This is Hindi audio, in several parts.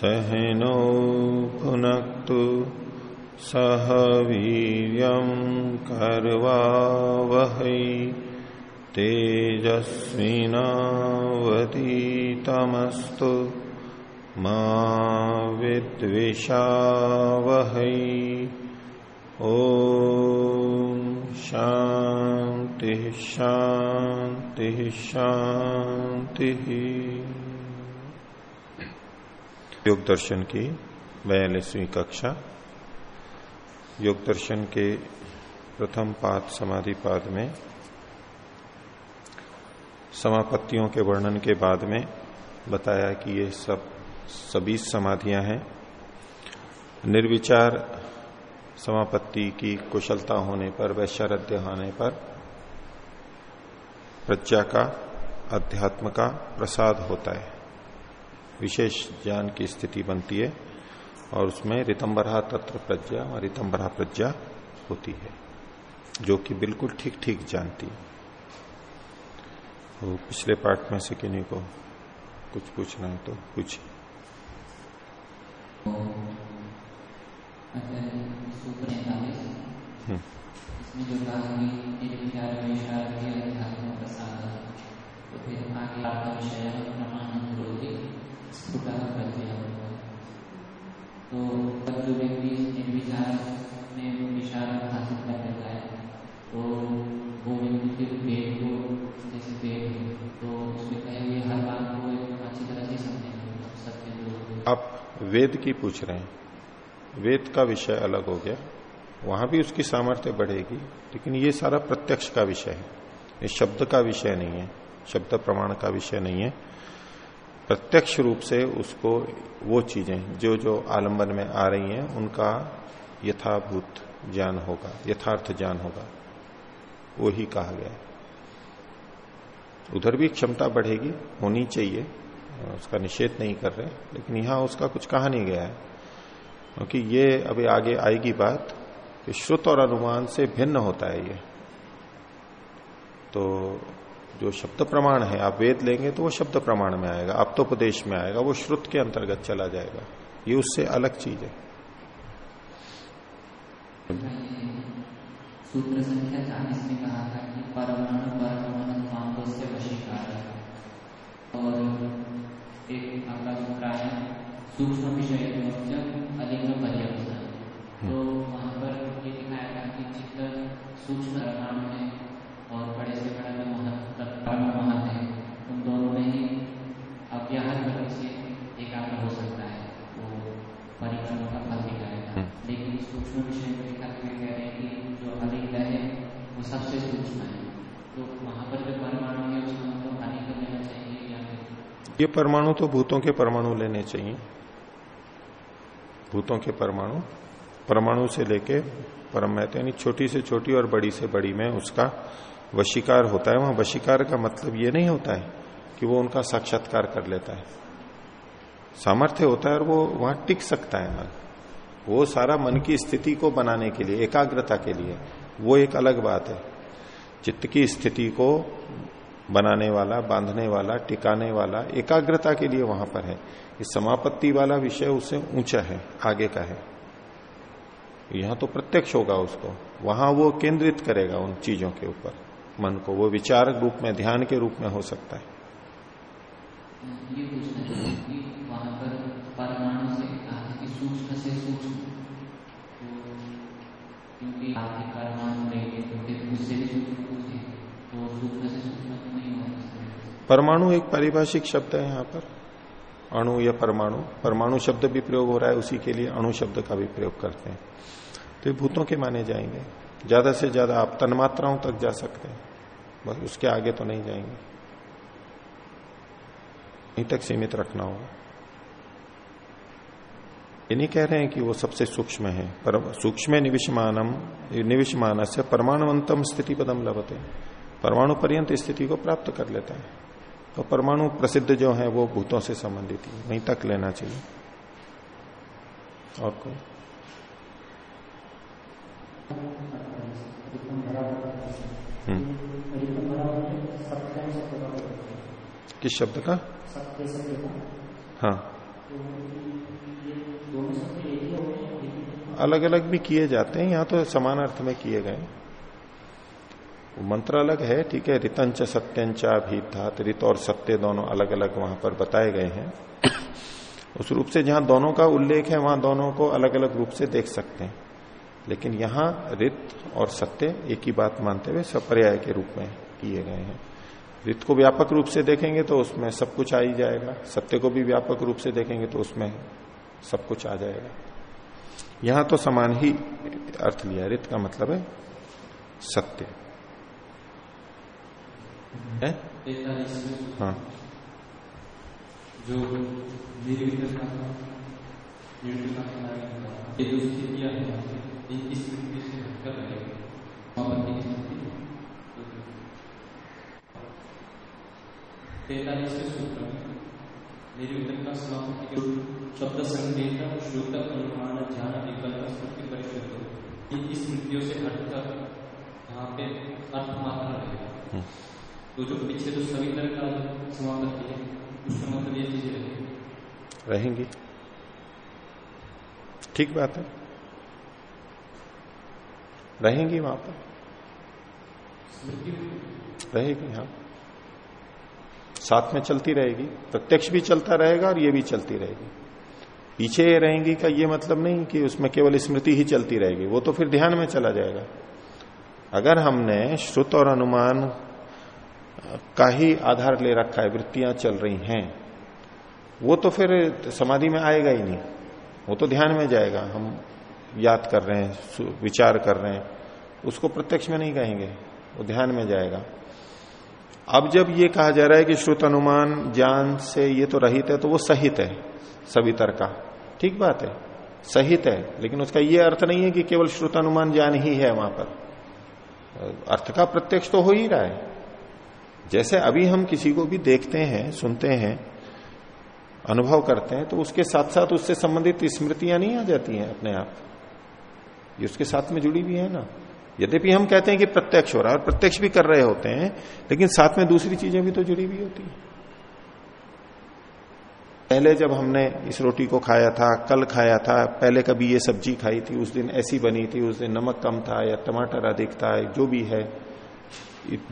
सहनौ भुनक्तु सह वीर्यं कर्वावहै तेजस्विनावतीतमस्तु मा विद्विषावहै। ओ शांति शांति शांति योग दर्शन की बयालीसवीं कक्षा। योग दर्शन के प्रथम पाद समाधि पाद में, समापत्तियों के वर्णन के बाद में बताया कि ये सब, सभी समाधियाँ हैं। निर्विचार समापत्ति की कुशलता होने पर, वैशारध्य होने पर, प्रज्ञा का, अध्यात्म का प्रसाद होता है। विशेष ज्ञान की स्थिति बनती है और उसमें रितंबरा तत्व प्रज्ञा और रितंबरा प्रज्ञा होती है, जो कि बिल्कुल ठीक ठीक जानती है। तो पिछले पार्ट में से किन्हीं को कुछ पूछना है तो पूछिए। प्रसाद तो फिर आगे आपका विषय विरोधी स्फुट प्रत्यय तो तब जो व्यक्ति में हासिल कर लेता है तो वो व्यक्ति फिर वेद को जैसे तो हर बात को अच्छी तरह से समझेंगे आप वेद की पूछ रहे हैं। वेद का विषय अलग हो गया। वहाँ भी उसकी सामर्थ्य बढ़ेगी, लेकिन ये सारा प्रत्यक्ष का विषय है। ये शब्द का विषय नहीं है, शब्द प्रमाण का विषय नहीं है। प्रत्यक्ष रूप से उसको वो चीज़ें, जो जो आलंबन में आ रही हैं, उनका यथाभूत ज्ञान होगा, यथार्थ ज्ञान होगा। वो ही कहा गया उधर भी क्षमता बढ़ेगी, होनी चाहिए, उसका निषेध नहीं कर रहे, लेकिन यहाँ उसका कुछ कहा नहीं गया है। क्योंकि ये अभी आगे आएगी बात कि श्रुत और अनुमान से भिन्न होता है ये। तो जो शब्द प्रमाण है, आप वेद लेंगे तो वो शब्द प्रमाण में आएगा आप तो उपदेश में आएगा, वो श्रुत के अंतर्गत चला जाएगा। ये उससे अलग चीज़ है। सूत्र संख्या चालीस में कहा था कि परमाणु परमाणु से वशीकार और एक आपका सूत्र है, सूक्ष्म विषय वो सबसे सूक्ष्म है। तो वहाँ पर जो परमाणु है उसका मतलब अलिंग लेना चाहिए या ये परमाणु तो भूतों के परमाणु लेने चाहिए। भूतों के परमाणु परमाणु से लेके परम यानी छोटी से छोटी और बड़ी से बड़ी में उसका वशीकार होता है। वहाँ वशीकार का मतलब ये नहीं होता है कि वो उनका साक्षात्कार कर लेता है। सामर्थ्य होता है और वो वहाँ टिक सकता है। मन वो सारा मन की स्थिति को बनाने के लिए, एकाग्रता के लिए वो एक अलग बात है। चित्त की स्थिति को बनाने वाला, बांधने वाला, टिकाने वाला, एकाग्रता के लिए वहाँ पर है। इस समापत्ति वाला विषय उससे ऊँचा है, आगे का है। यहाँ तो प्रत्यक्ष होगा उसको। वहाँ वो केंद्रित करेगा उन चीज़ों के ऊपर। मन को वो विचार रूप में, ध्यान के रूप में हो सकता है। ये परमाणु एक पारिभाषिक शब्द है यहाँ पर। अणु या परमाणु। परमाणु शब्द भी प्रयोग हो रहा है, उसी के लिए अणु शब्द का भी प्रयोग करते हैं। तो ये भूतों के माने जाएँगे। ज़्यादा से ज़्यादा आप तन्मात्राओं तक जा सकते हैं। बस उसके आगे तो नहीं जाएँगे। यहीं तक सीमित रखना होगा। ये नहीं कह रहे हैं कि वो सबसे सूक्ष्म है, पर सूक्ष्म निविषमानम निविषमान से परमाणुवंतम स्थिति पदम लभते परमाणु पर्यंत स्थिति को प्राप्त कर लेता है। तो परमाणु प्रसिद्ध जो है, वो भूतों से संबंधित है, वहीं तक लेना चाहिए। और कोई? किस शब्द का? हाँ। अलग अलग भी किए जाते हैं, यहाँ तो समान अर्थ में किए गए मंत्र अलग है, ठीक है, रितंच सत्यंचा भी था रित और सत्य दोनों अलग अलग वहाँ पर बताए गए हैं। उस रूप से जहाँ दोनों का उल्लेख है, वहाँ दोनों को अलग अलग रूप से देख सकते हैं। लेकिन यहाँ रित और सत्य एक ही बात मानते हुए सपर्याय के रूप में किए गए हैं। रित को व्यापक रूप से देखेंगे तो उसमें सब कुछ आ ही जाएगा, सत्य को भी व्यापक रूप से देखेंगे तो उसमें सब कुछ आ जाएगा। यहाँ तो समान ही अर्थ लिया रित का मतलब है सत्य। है? हाँ। जो तैतालीसवें सूत्र शब्द संकेत श्रुत अनुमान ध्यान विकल्प स्मृति परिशुद्ध इनकी स्मृतियों से हटकर यहाँ पे अर्थ मात्र रहेगा। तो जो पीछे जो का है उसका मतलब ये चीज़ें रहेगी। रहेंगी। ठीक बात है। रहेंगी वहाँ पर। रहेगी हाँ। साथ में चलती रहेगी, प्रत्यक्ष भी चलता रहेगा और ये भी चलती रहेगी। पीछे रहेंगी का ये मतलब नहीं कि उसमें केवल स्मृति ही चलती रहेगी, वो तो फिर ध्यान में चला जाएगा। अगर हमने श्रुत और अनुमान का ही आधार ले रखा है, वृत्तियाँ चल रही हैं, वो तो फिर समाधि में आएगा ही नहीं, वो तो ध्यान में जाएगा। हम याद कर रहे हैं विचार कर रहे हैं, उसको प्रत्यक्ष में नहीं कहेंगे, वो ध्यान में जाएगा। अब जब ये कहा जा रहा है कि श्रुत अनुमान, ज्ञान से ये तो रहित है तो वो सहित है सभी का। ठीक बात है। सहित है, लेकिन उसका ये अर्थ नहीं है कि केवल श्रुत अनुमान, ज्ञान ही है वहाँ पर। अर्थ का प्रत्यक्ष तो हो ही रहा है। जैसे अभी हम किसी को भी देखते हैं, सुनते हैं, अनुभव करते हैं तो उसके साथ साथ उससे संबंधित स्मृतियाँ नहीं आ जाती हैं अपने आप। ये उसके साथ में जुड़ी भी है ना। यद्यपि हम कहते हैं कि प्रत्यक्ष हो रहा है और प्रत्यक्ष भी कर रहे होते हैं, लेकिन साथ में दूसरी चीज़ें भी तो जुड़ी हुई होती है। पहले जब हमने इस रोटी को खाया था, कल खाया था, पहले कभी ये सब्ज़ी खाई थी, उस दिन ऐसी बनी थी, उस दिन नमक कम था या टमाटर अधिक था, जो भी है,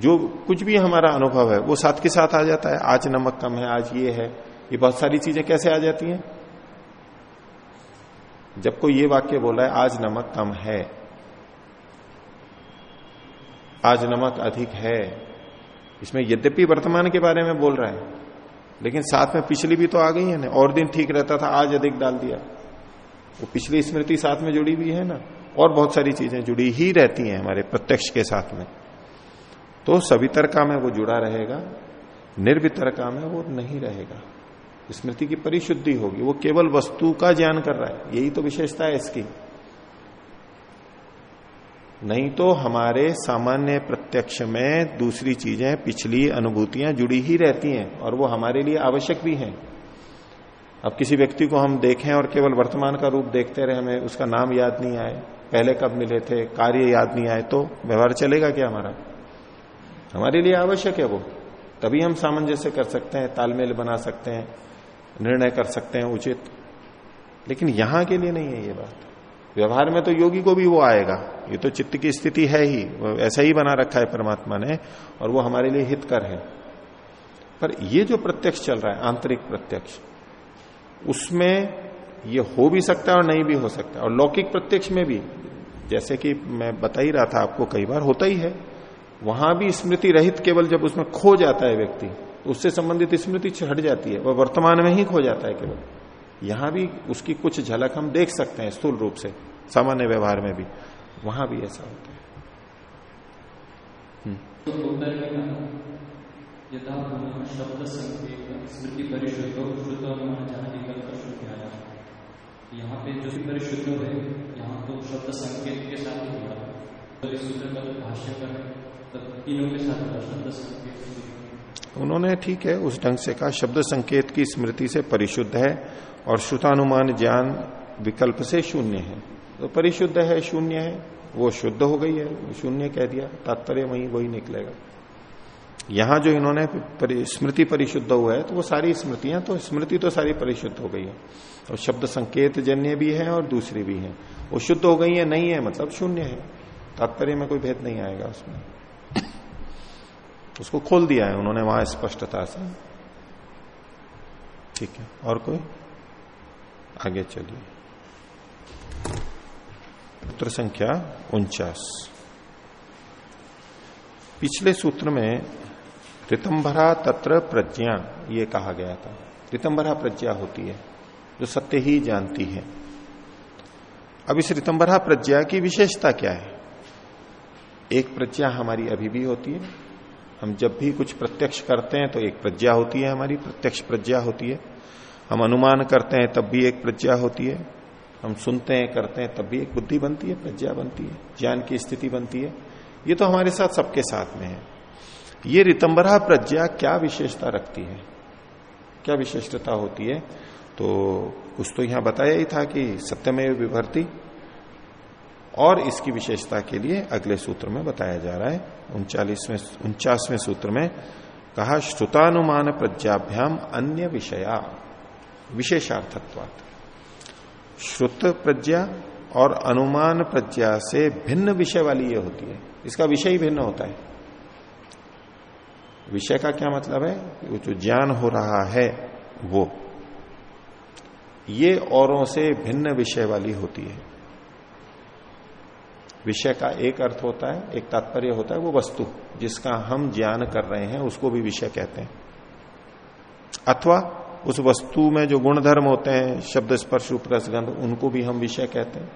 जो कुछ भी हमारा अनुभव है, वो साथ के साथ आ जाता है। आज नमक कम है, आज ये है। ये बहुत सारी चीज़ें कैसे आ जाती हैं? जब कोई ये वाक्य बोला है, आज नमक कम है आज नमक अधिक है। इसमें यद्यपि वर्तमान के बारे में बोल रहा है, लेकिन साथ में पिछली भी तो आ गई है ना, और दिन ठीक रहता था, आज अधिक डाल दिया। वो पिछली स्मृति साथ में जुड़ी हुई है ना, और बहुत सारी चीज़ें जुड़ी ही रहती हैं हमारे प्रत्यक्ष के साथ में। तो सवितरका में वो जुड़ा रहेगा, निर्वितरका में वो नहीं रहेगा। स्मृति की परिशुद्धि होगी, वो केवल वस्तु का ज्ञान कर रहा है, यही तो विशेषता है इसकी। नहीं तो हमारे सामान्य प्रत्यक्ष में दूसरी चीज़ें, पिछली अनुभूतियाँ जुड़ी ही रहती हैं और वो हमारे लिए आवश्यक भी हैं। अब किसी व्यक्ति को हम देखें और केवल वर्तमान का रूप देखते रहे, हमें उसका नाम याद नहीं आए, पहले कब मिले थे, कार्य याद नहीं आए तो व्यवहार चलेगा क्या हमारा? हमारे लिए आवश्यक है वो। तभी हम सामंजस्य कर सकते हैं, तालमेल बना सकते हैं, निर्णय कर सकते हैं उचित। लेकिन यहाँ के लिए नहीं है ये बात। व्यवहार में तो योगी को भी वो आएगा। ये तो चित्त की स्थिति है ही। ऐसा ही बना रखा है परमात्मा ने, और वो हमारे लिए हितकर है। पर ये जो प्रत्यक्ष चल रहा है, आंतरिक प्रत्यक्ष, उसमें ये हो भी सकता है और नहीं भी हो सकता। और लौकिक प्रत्यक्ष में भी, जैसे कि मैं बता ही रहा था आपको कई बार, होता ही है। वहाँ भी स्मृति रहित केवल जब उसमें खो जाता है व्यक्ति तो उससे संबंधित स्मृति हट जाती है। वह वर्तमान में ही खो जाता है केवल। यहाँ भी उसकी कुछ झलक हम देख सकते हैं स्थूल रूप से सामान्य व्यवहार में भी। वहाँ भी ऐसा होता है। शब्द स्मृति परिशुद्ध यहाँ पे जो भी परिशुद्ध है यहाँ तो शब्द संकेत के साथ ही जुड़ा तो इस सूत्र का जो भाष्य कर तो तीनों के साथ शब्द संकेत। उन्होंने ठीक है उस ढंग से कहा शब्द संकेत की स्मृति से परिशुद्ध है। और श्रुतानुमान ज्ञान विकल्प से शून्य है। तो परिशुद्ध है शून्य है वो शुद्ध हो गई है शून्य कह दिया तात्पर्य वही वही निकलेगा। यहाँ जो इन्होंने परि, स्मृति परिशुद्ध हुआ है तो वो सारी स्मृतियाँ तो स्मृति तो सारी परिशुद्ध हो गई है। और शब्द संकेत जन्य भी है और दूसरी भी है। वो शुद्ध हो गई है नहीं है मतलब शून्य है। तात्पर्य में कोई भेद नहीं आएगा उसमें। उसको खोल दिया है उन्होंने वहाँ स्पष्टता से। ठीक है और कोई? आगे चलिए। सूत्र संख्या उनचास। पिछले सूत्र में रितंभरा तत्र प्रज्ञा, ये कहा गया था। रितंभरा प्रज्ञा होती है, जो सत्य ही जानती है। अब इस रितंभरा प्रज्ञा की विशेषता क्या है? एक प्रज्ञा हमारी अभी भी होती है। हम जब भी कुछ प्रत्यक्ष करते हैं तो एक प्रज्ञा होती है, हमारी प्रत्यक्ष प्रज्ञा होती है। हम अनुमान करते हैं, तब भी एक प्रज्ञा होती है। हम सुनते हैं, करते हैं, तब भी एक बुद्धि बनती है, प्रज्ञा बनती है, ज्ञान की स्थिति बनती है। ये तो हमारे साथ सबके साथ में है। ये रितंबरा प्रज्ञा क्या विशेषता रखती है? क्या विशिष्टता होती है? तो कुछ तो यहाँ बताया ही था कि सत्यमेव विभर्ती, और इसकी विशेषता के लिए अगले सूत्र में बताया जा रहा है। उनचालीसवें, उनचासवें सूत्र में कहा, श्रुतानुमान प्रज्ञाभ्याम अन्य विषया। विशेषार्थत्वात्। श्रुत प्रज्ञा और अनुमान प्रज्ञा से भिन्न विषय वाली ये होती है। इसका विषय ही भिन्न होता है। विषय का क्या मतलब है? जो ज्ञान हो रहा है, वो। ये औरों से भिन्न विषय वाली होती है। विषय का एक अर्थ होता है, एक तात्पर्य होता है, वो वस्तु, जिसका हम ज्ञान कर रहे हैं, उसको भी विषय कहते हैं। अथवा उस वस्तु में जो गुण धर्म होते हैं, शब्द स्पर्श उपरसगंध उनको भी हम विषय कहते हैं।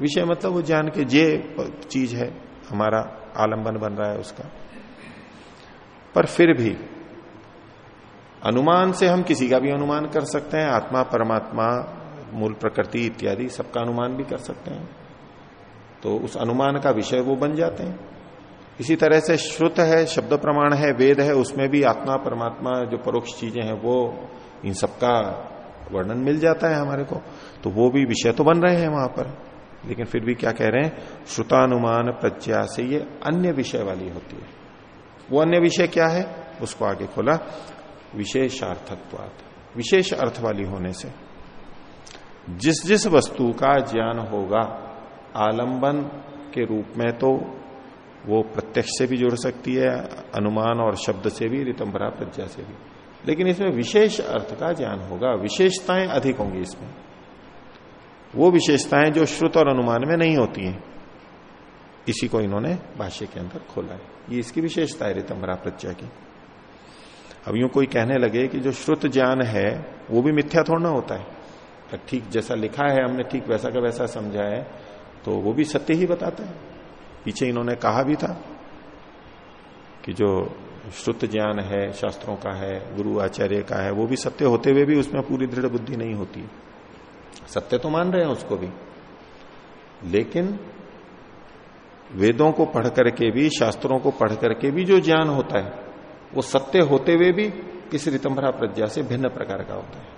विषय मतलब वो ज्ञान के जे चीज़ है, हमारा आलंबन बन रहा है उसका। पर फिर भी, अनुमान से हम किसी का भी अनुमान कर सकते हैं, आत्मा, परमात्मा, मूल प्रकृति इत्यादि सबका अनुमान भी कर सकते हैं। तो उस अनुमान का विषय वो बन जाते हैं। इसी तरह से श्रुत है, शब्द प्रमाण है, वेद है, उसमें भी आत्मा, परमात्मा जो परोक्ष चीज़ें हैं, वो इन सबका वर्णन मिल जाता है हमारे को। तो वो भी विषय तो बन रहे हैं वहाँ पर। लेकिन फिर भी क्या कह रहे हैं? श्रुतानुमान प्रज्ञा से ये अन्य विषय वाली होती है। वो अन्य विषय क्या है? उसको आगे खोला। विशेषार्थत्वात। विशेष अर्थ वाली होने से। जिस जिस वस्तु का ज्ञान होगा, आलंबन के रूप में तो वो प्रत्यक्ष से भी जुड़ सकती है, अनुमान और शब्द से भी, रितंबरा प्रज्ञा से भी। लेकिन इसमें विशेष अर्थ का ज्ञान होगा। विशेषताएँ अधिक होंगी इसमें। वो विशेषताएँ जो श्रुत और अनुमान में नहीं होती हैं, इसी को इन्होंने भाष्य के अंदर खोला है। ये इसकी विशेषता है रितंबरा प्रत्यय की। अब यूँ कोई कहने लगे कि जो श्रुत ज्ञान है, वो भी मिथ्या थोड़ा होता है। ठीक जैसा लिखा है, हमने ठीक वैसा का वैसा समझा है तो वो भी सत्य ही बताता है। पीछे इन्होंने कहा भी था कि जो श्रुत ज्ञान है, शास्त्रों का है, गुरु आचार्य का है, वो भी सत्य होते हुए भी उसमें पूरी दृढ़ बुद्धि नहीं होती। सत्य तो मान रहे हैं उसको भी। लेकिन वेदों को पढ़ करके भी, शास्त्रों को पढ़ करके भी जो ज्ञान होता है, वो सत्य होते हुए भी किस रितंबरा प्रज्ञा से भिन्न प्रकार का होता है।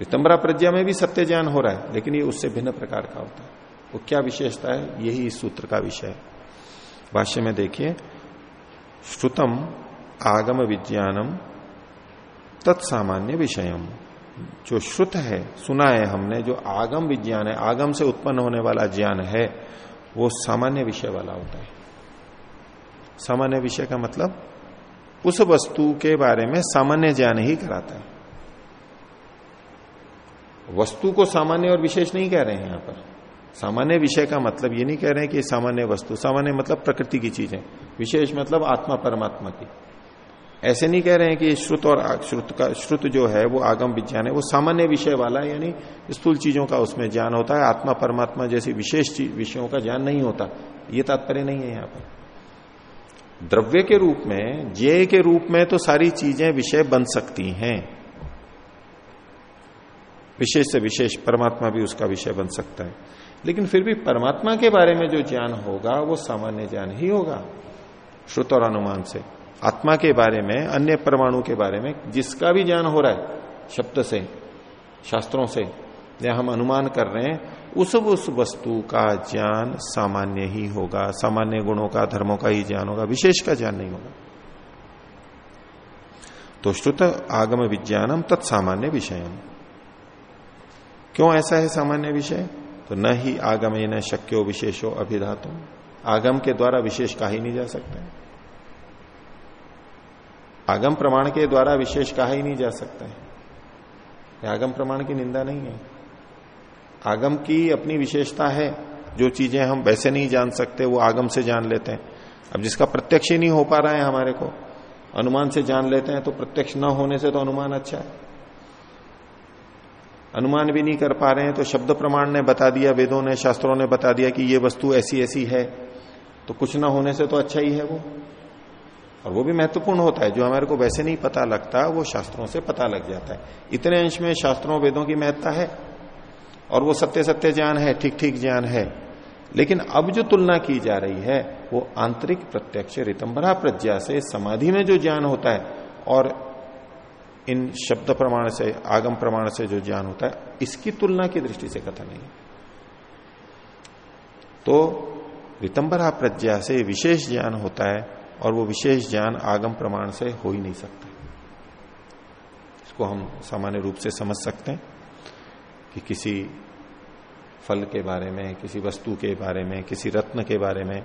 रितंबरा प्रज्ञा में भी सत्य ज्ञान हो रहा है, लेकिन ये उससे भिन्न प्रकार का होता है। वो क्या विशेषता है? यही इस सूत्र का विषय है। भाष्य में देखिए श्रुतम आगम विज्ञानम तत्सामान्य विषयम जो श्रुत है, सुना है हमने, जो आगम विज्ञान है, आगम से उत्पन्न होने वाला ज्ञान है, वो सामान्य विषय वाला होता है। सामान्य विषय का मतलब उस वस्तु के बारे में सामान्य ज्ञान ही कराता है। वस्तु को सामान्य और विशेष नहीं कह रहे हैं यहाँ पर। सामान्य विषय का मतलब ये नहीं कह रहे हैं कि सामान्य वस्तु, सामान्य मतलब प्रकृति की चीज़ें। विशेष मतलब आत्मा परमात्मा की। ऐसे नहीं कह रहे हैं कि श्रुत और श्रुत का, श्रुत जो है, वो आगम विज्ञान है। वो सामान्य विषय वाला है, यानी स्थूल चीज़ों का उसमें ज्ञान होता है, आत्मा परमात्मा जैसी विशेष विषयों का ज्ञान नहीं होता। ये तात्पर्य नहीं है यहाँ पर। द्रव्य के रूप में जे के रूप में तो सारी चीज़ें विषय बन सकती हैं। विशेष से विशेष परमात्मा भी उसका विषय बन सकता है। लेकिन फिर भी परमात्मा के बारे में जो ज्ञान होगा, वो सामान्य ज्ञान ही होगा। श्रुत और अनुमान से। आत्मा के बारे में, अन्य परमाणु के बारे में जिसका भी ज्ञान हो रहा है, शब्द से, शास्त्रों से, या हम अनुमान कर रहे हैं, उस उस वस्तु का ज्ञान सामान्य ही होगा। सामान्य गुणों का, धर्मों का ही ज्ञान होगा। विशेष का ज्ञान नहीं होगा। तो श्रुत आगम विज्ञानम तत्सामान्य विषय क्यों ऐसा है सामान्य विषय? तो न ही आगम न शक्यो विशेषो अभिधातु आगम के द्वारा विशेष कहा ही नहीं जा सकता। है आगम प्रमाण के द्वारा विशेष कहा ही नहीं जा सकता। है आगम प्रमाण की निंदा नहीं है। आगम की अपनी विशेषता है। जो चीज़ें हम वैसे नहीं जान सकते, वो आगम से जान लेते हैं। अब जिसका प्रत्यक्ष ही नहीं हो पा रहा है हमारे को, अनुमान से जान लेते हैं तो प्रत्यक्ष न होने से तो अनुमान अच्छा है। अनुमान भी नहीं कर पा रहे हैं तो शब्द प्रमाण ने बता दिया, वेदों ने, शास्त्रों ने बता दिया कि ये वस्तु ऐसी ऐसी है। तो कुछ ना होने से तो अच्छा ही है वो। और वो भी महत्वपूर्ण होता है। जो हमारे को वैसे नहीं पता लगता, वो शास्त्रों से पता लग जाता है। इतने अंश में शास्त्रों, वेदों की महत्ता है। और वो सत्य सत्य ज्ञान है ठीक ठीक ज्ञान है। लेकिन अब जो तुलना की जा रही है, वो आंतरिक प्रत्यक्ष रितंबरा प्रज्ञा से समाधि में जो ज्ञान होता है, और इन शब्द प्रमाण से, आगम प्रमाण से जो ज्ञान होता है, इसकी तुलना की दृष्टि से कथन नहीं तो रितंबरा प्रज्ञा से विशेष ज्ञान होता है और वो विशेष ज्ञान आगम प्रमाण से हो ही नहीं सकता। इसको हम सामान्य रूप से समझ सकते हैं कि किसी फल के बारे में, किसी वस्तु के बारे में, किसी रत्न के बारे में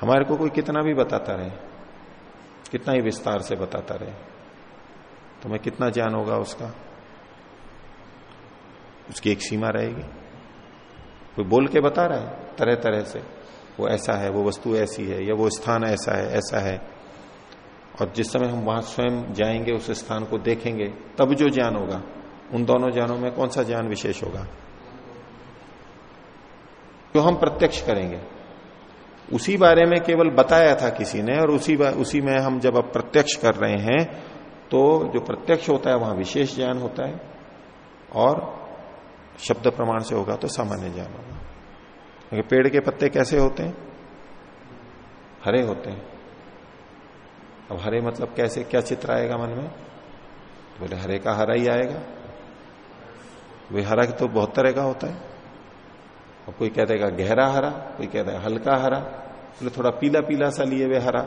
हमारे को कोई कितना भी बताता रहे, कितना ही विस्तार से बताता रहे। तो मैं कितना ज्ञान होगा उसका? उसकी एक सीमा रहेगी। कोई बोल के बता रहा है? तरह तरह से। वो ऐसा है, वो वस्तु ऐसी है, या वो स्थान ऐसा है ऐसा है। और जिस समय हम वहाँ स्वयं जाएँगे, उस स्थान को देखेंगे, तब जो ज्ञान होगा, उन दोनों ज्ञानों में कौन सा ज्ञान विशेष होगा? जो हम प्रत्यक्ष करेंगे। उसी बारे में केवल बताया था किसी ने, और उसी उसी में हम जब अब प्रत्यक्ष कर रहे हैं तो जो प्रत्यक्ष होता है, वहाँ विशेष ज्ञान होता है और शब्द प्रमाण से होगा तो सामान्य ज्ञान होगा। पेड़ के पत्ते कैसे होते हैं? हरे होते हैं। अब हरे मतलब कैसे, क्या चित्र आएगा मन में? तो बोले, हरे का हरा ही आएगा। वे हरा तो बहुत तरह का होता है। और कोई कह देगा, गहरा हरा, कोई कहता है हल्का हरा। बोले, थोड़ा पीला पीला सा लिए हुए हरा,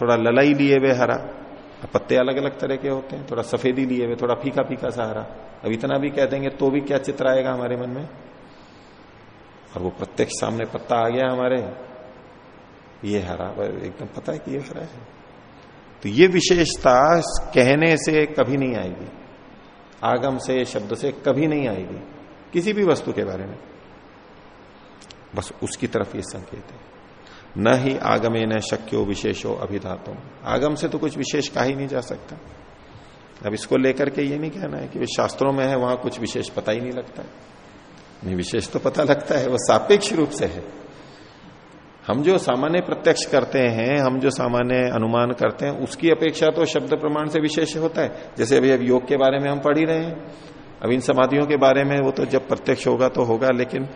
थोड़ा ललाई लिए हुए हरा। पत्ते अलग अलग तरह के होते हैं, थोड़ा सफेदी लिए हुए, थोड़ा फीका फीका सा हरा अब इतना भी कह देंगे तो भी क्या चित्र आएगा हमारे मन में? और वो प्रत्यक्ष सामने पत्ता आ गया हमारे। ये हरा, एकदम पता है कि ये हरा है। तो ये विशेषता कहने से कभी नहीं आएगी। आगम से, शब्द से कभी नहीं आएगी। किसी भी वस्तु के बारे में। बस उसकी तरफ़ ये संकेत है। न ही आगमे न शक्यो विशेषो अभिधातुम आगम से तो कुछ विशेष कहा ही नहीं जा सकता। अब इसको लेकर के ये नहीं कहना है कि शास्त्रों में है, वहाँ कुछ विशेष पता ही नहीं लगता। है नहीं, विशेष तो पता लगता है, वो सापेक्ष रूप से है। हम जो सामान्य प्रत्यक्ष करते हैं, हम जो सामान्य अनुमान करते हैं, उसकी अपेक्षा तो शब्द प्रमाण से विशेष होता है। जैसे अभी अब योग के बारे में हम पढ़ ही रहे हैं। अब इन समाधियों के बारे में वो तो जब प्रत्यक्ष होगा तो होगा, लेकिन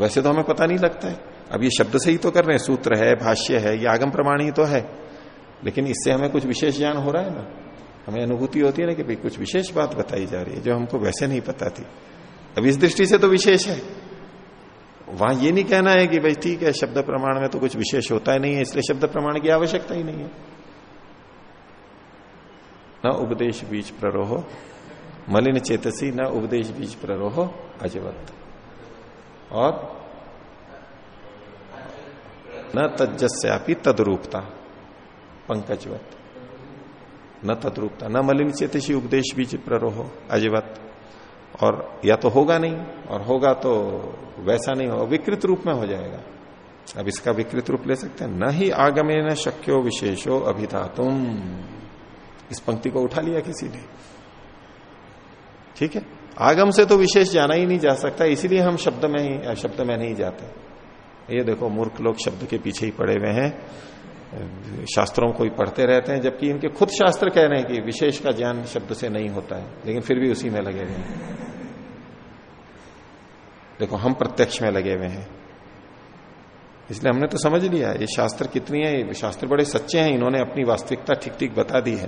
वैसे तो हमें पता नहीं लगता है। अब ये शब्द से ही तो कर रहे हैं, सूत्र है, भाष्य है, ये आगम प्रमाण ही तो है। लेकिन इससे हमें कुछ विशेष ज्ञान हो रहा है ना? हमें अनुभूति होती है ना कि भाई कुछ विशेष बात बताई जा रही है, जो हमको वैसे नहीं पता थी। अब इस दृष्टि से तो विशेष है। वहाँ ये नहीं कहना है कि भाई ठीक है, शब्द प्रमाण में तो कुछ विशेष होता ही नहीं है, इसलिए शब्द प्रमाण की आवश्यकता ही नहीं है। न उपदेश बीच प्ररोह, मलिन चेतसी न उपदेश बीच प्ररोह, अजवत। और न तजस्यापी तदरूपता, पंकजवत। न तदरूपता, न मलिन चेतसी उपदेश बीच प्ररोह अजवत। और या तो होगा नहीं, और होगा तो वैसा नहीं होगा, विकृत रूप में हो जाएगा। अब इसका विकृत रूप ले सकते हैं। न ही आगमे न शक्यो विशेषो अभिधातुम। इस पंक्ति को उठा लिया किसी ने। ठीक है? आगम से तो विशेष जाना ही नहीं जा सकता, इसीलिए हम शब्द में ही, शब्द में नहीं जाते। ये देखो, मूर्ख लोग शब्द के पीछे ही पड़े हुए हैं। शास्त्रों को ही पढ़ते रहते हैं, जबकि इनके खुद शास्त्र कह रहे हैं कि विशेष का ज्ञान शब्द से नहीं होता है, लेकिन फिर भी उसी में लगे हुए हैं। देखो, हम प्रत्यक्ष में लगे हुए हैं। इसलिए हमने तो समझ लिया, ये शास्त्र कितनी है, ये शास्त्र बड़े सच्चे हैं, इन्होंने अपनी वास्तविकता ठीक ठीक बता दी है।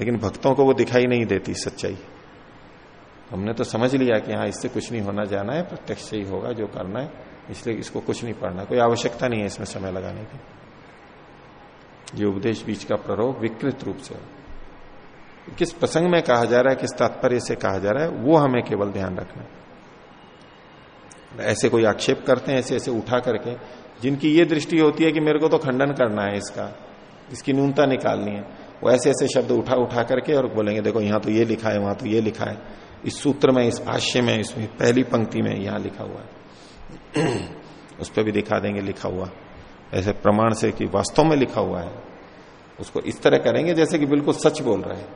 लेकिन भक्तों को वो दिखाई नहीं देती सच्चाई। हमने तो समझ लिया कि हाँ इससे कुछ नहीं होना, जाना है, प्रत्यक्ष से ही होगा, जो करना है। इसलिए इसको कुछ नहीं पढ़ना, कोई आवश्यकता नहीं है इसमें समय लगाने की। ये उपदेश बीच का प्ररोग विकृत रूप से। किस प्रसंग में कहा जा रहा है, किस तात्पर्य से कहा जा रहा है, वो हमें केवल ध्यान रखना ऐसे कोई आक्षेप करते हैं, ऐसे ऐसे उठा करके, जिनकी ये दृष्टि होती है कि मेरे को तो खंडन करना है इसका, इसकी न्यूनता निकालनी है, वो ऐसे ऐसे शब्द उठा उठा करके और बोलेंगे, देखो, यहाँ तो ये लिखा है, वहाँ तो ये लिखा है। इस सूत्र में, इस भाष्य में इसमें पहली पंक्ति में यहाँ लिखा हुआ है। उस पर भी दिखा देंगे, लिखा हुआ। ऐसे प्रमाण से कि वास्तव में लिखा हुआ है। उसको इस तरह करेंगे जैसे कि बिल्कुल सच बोल रहा है,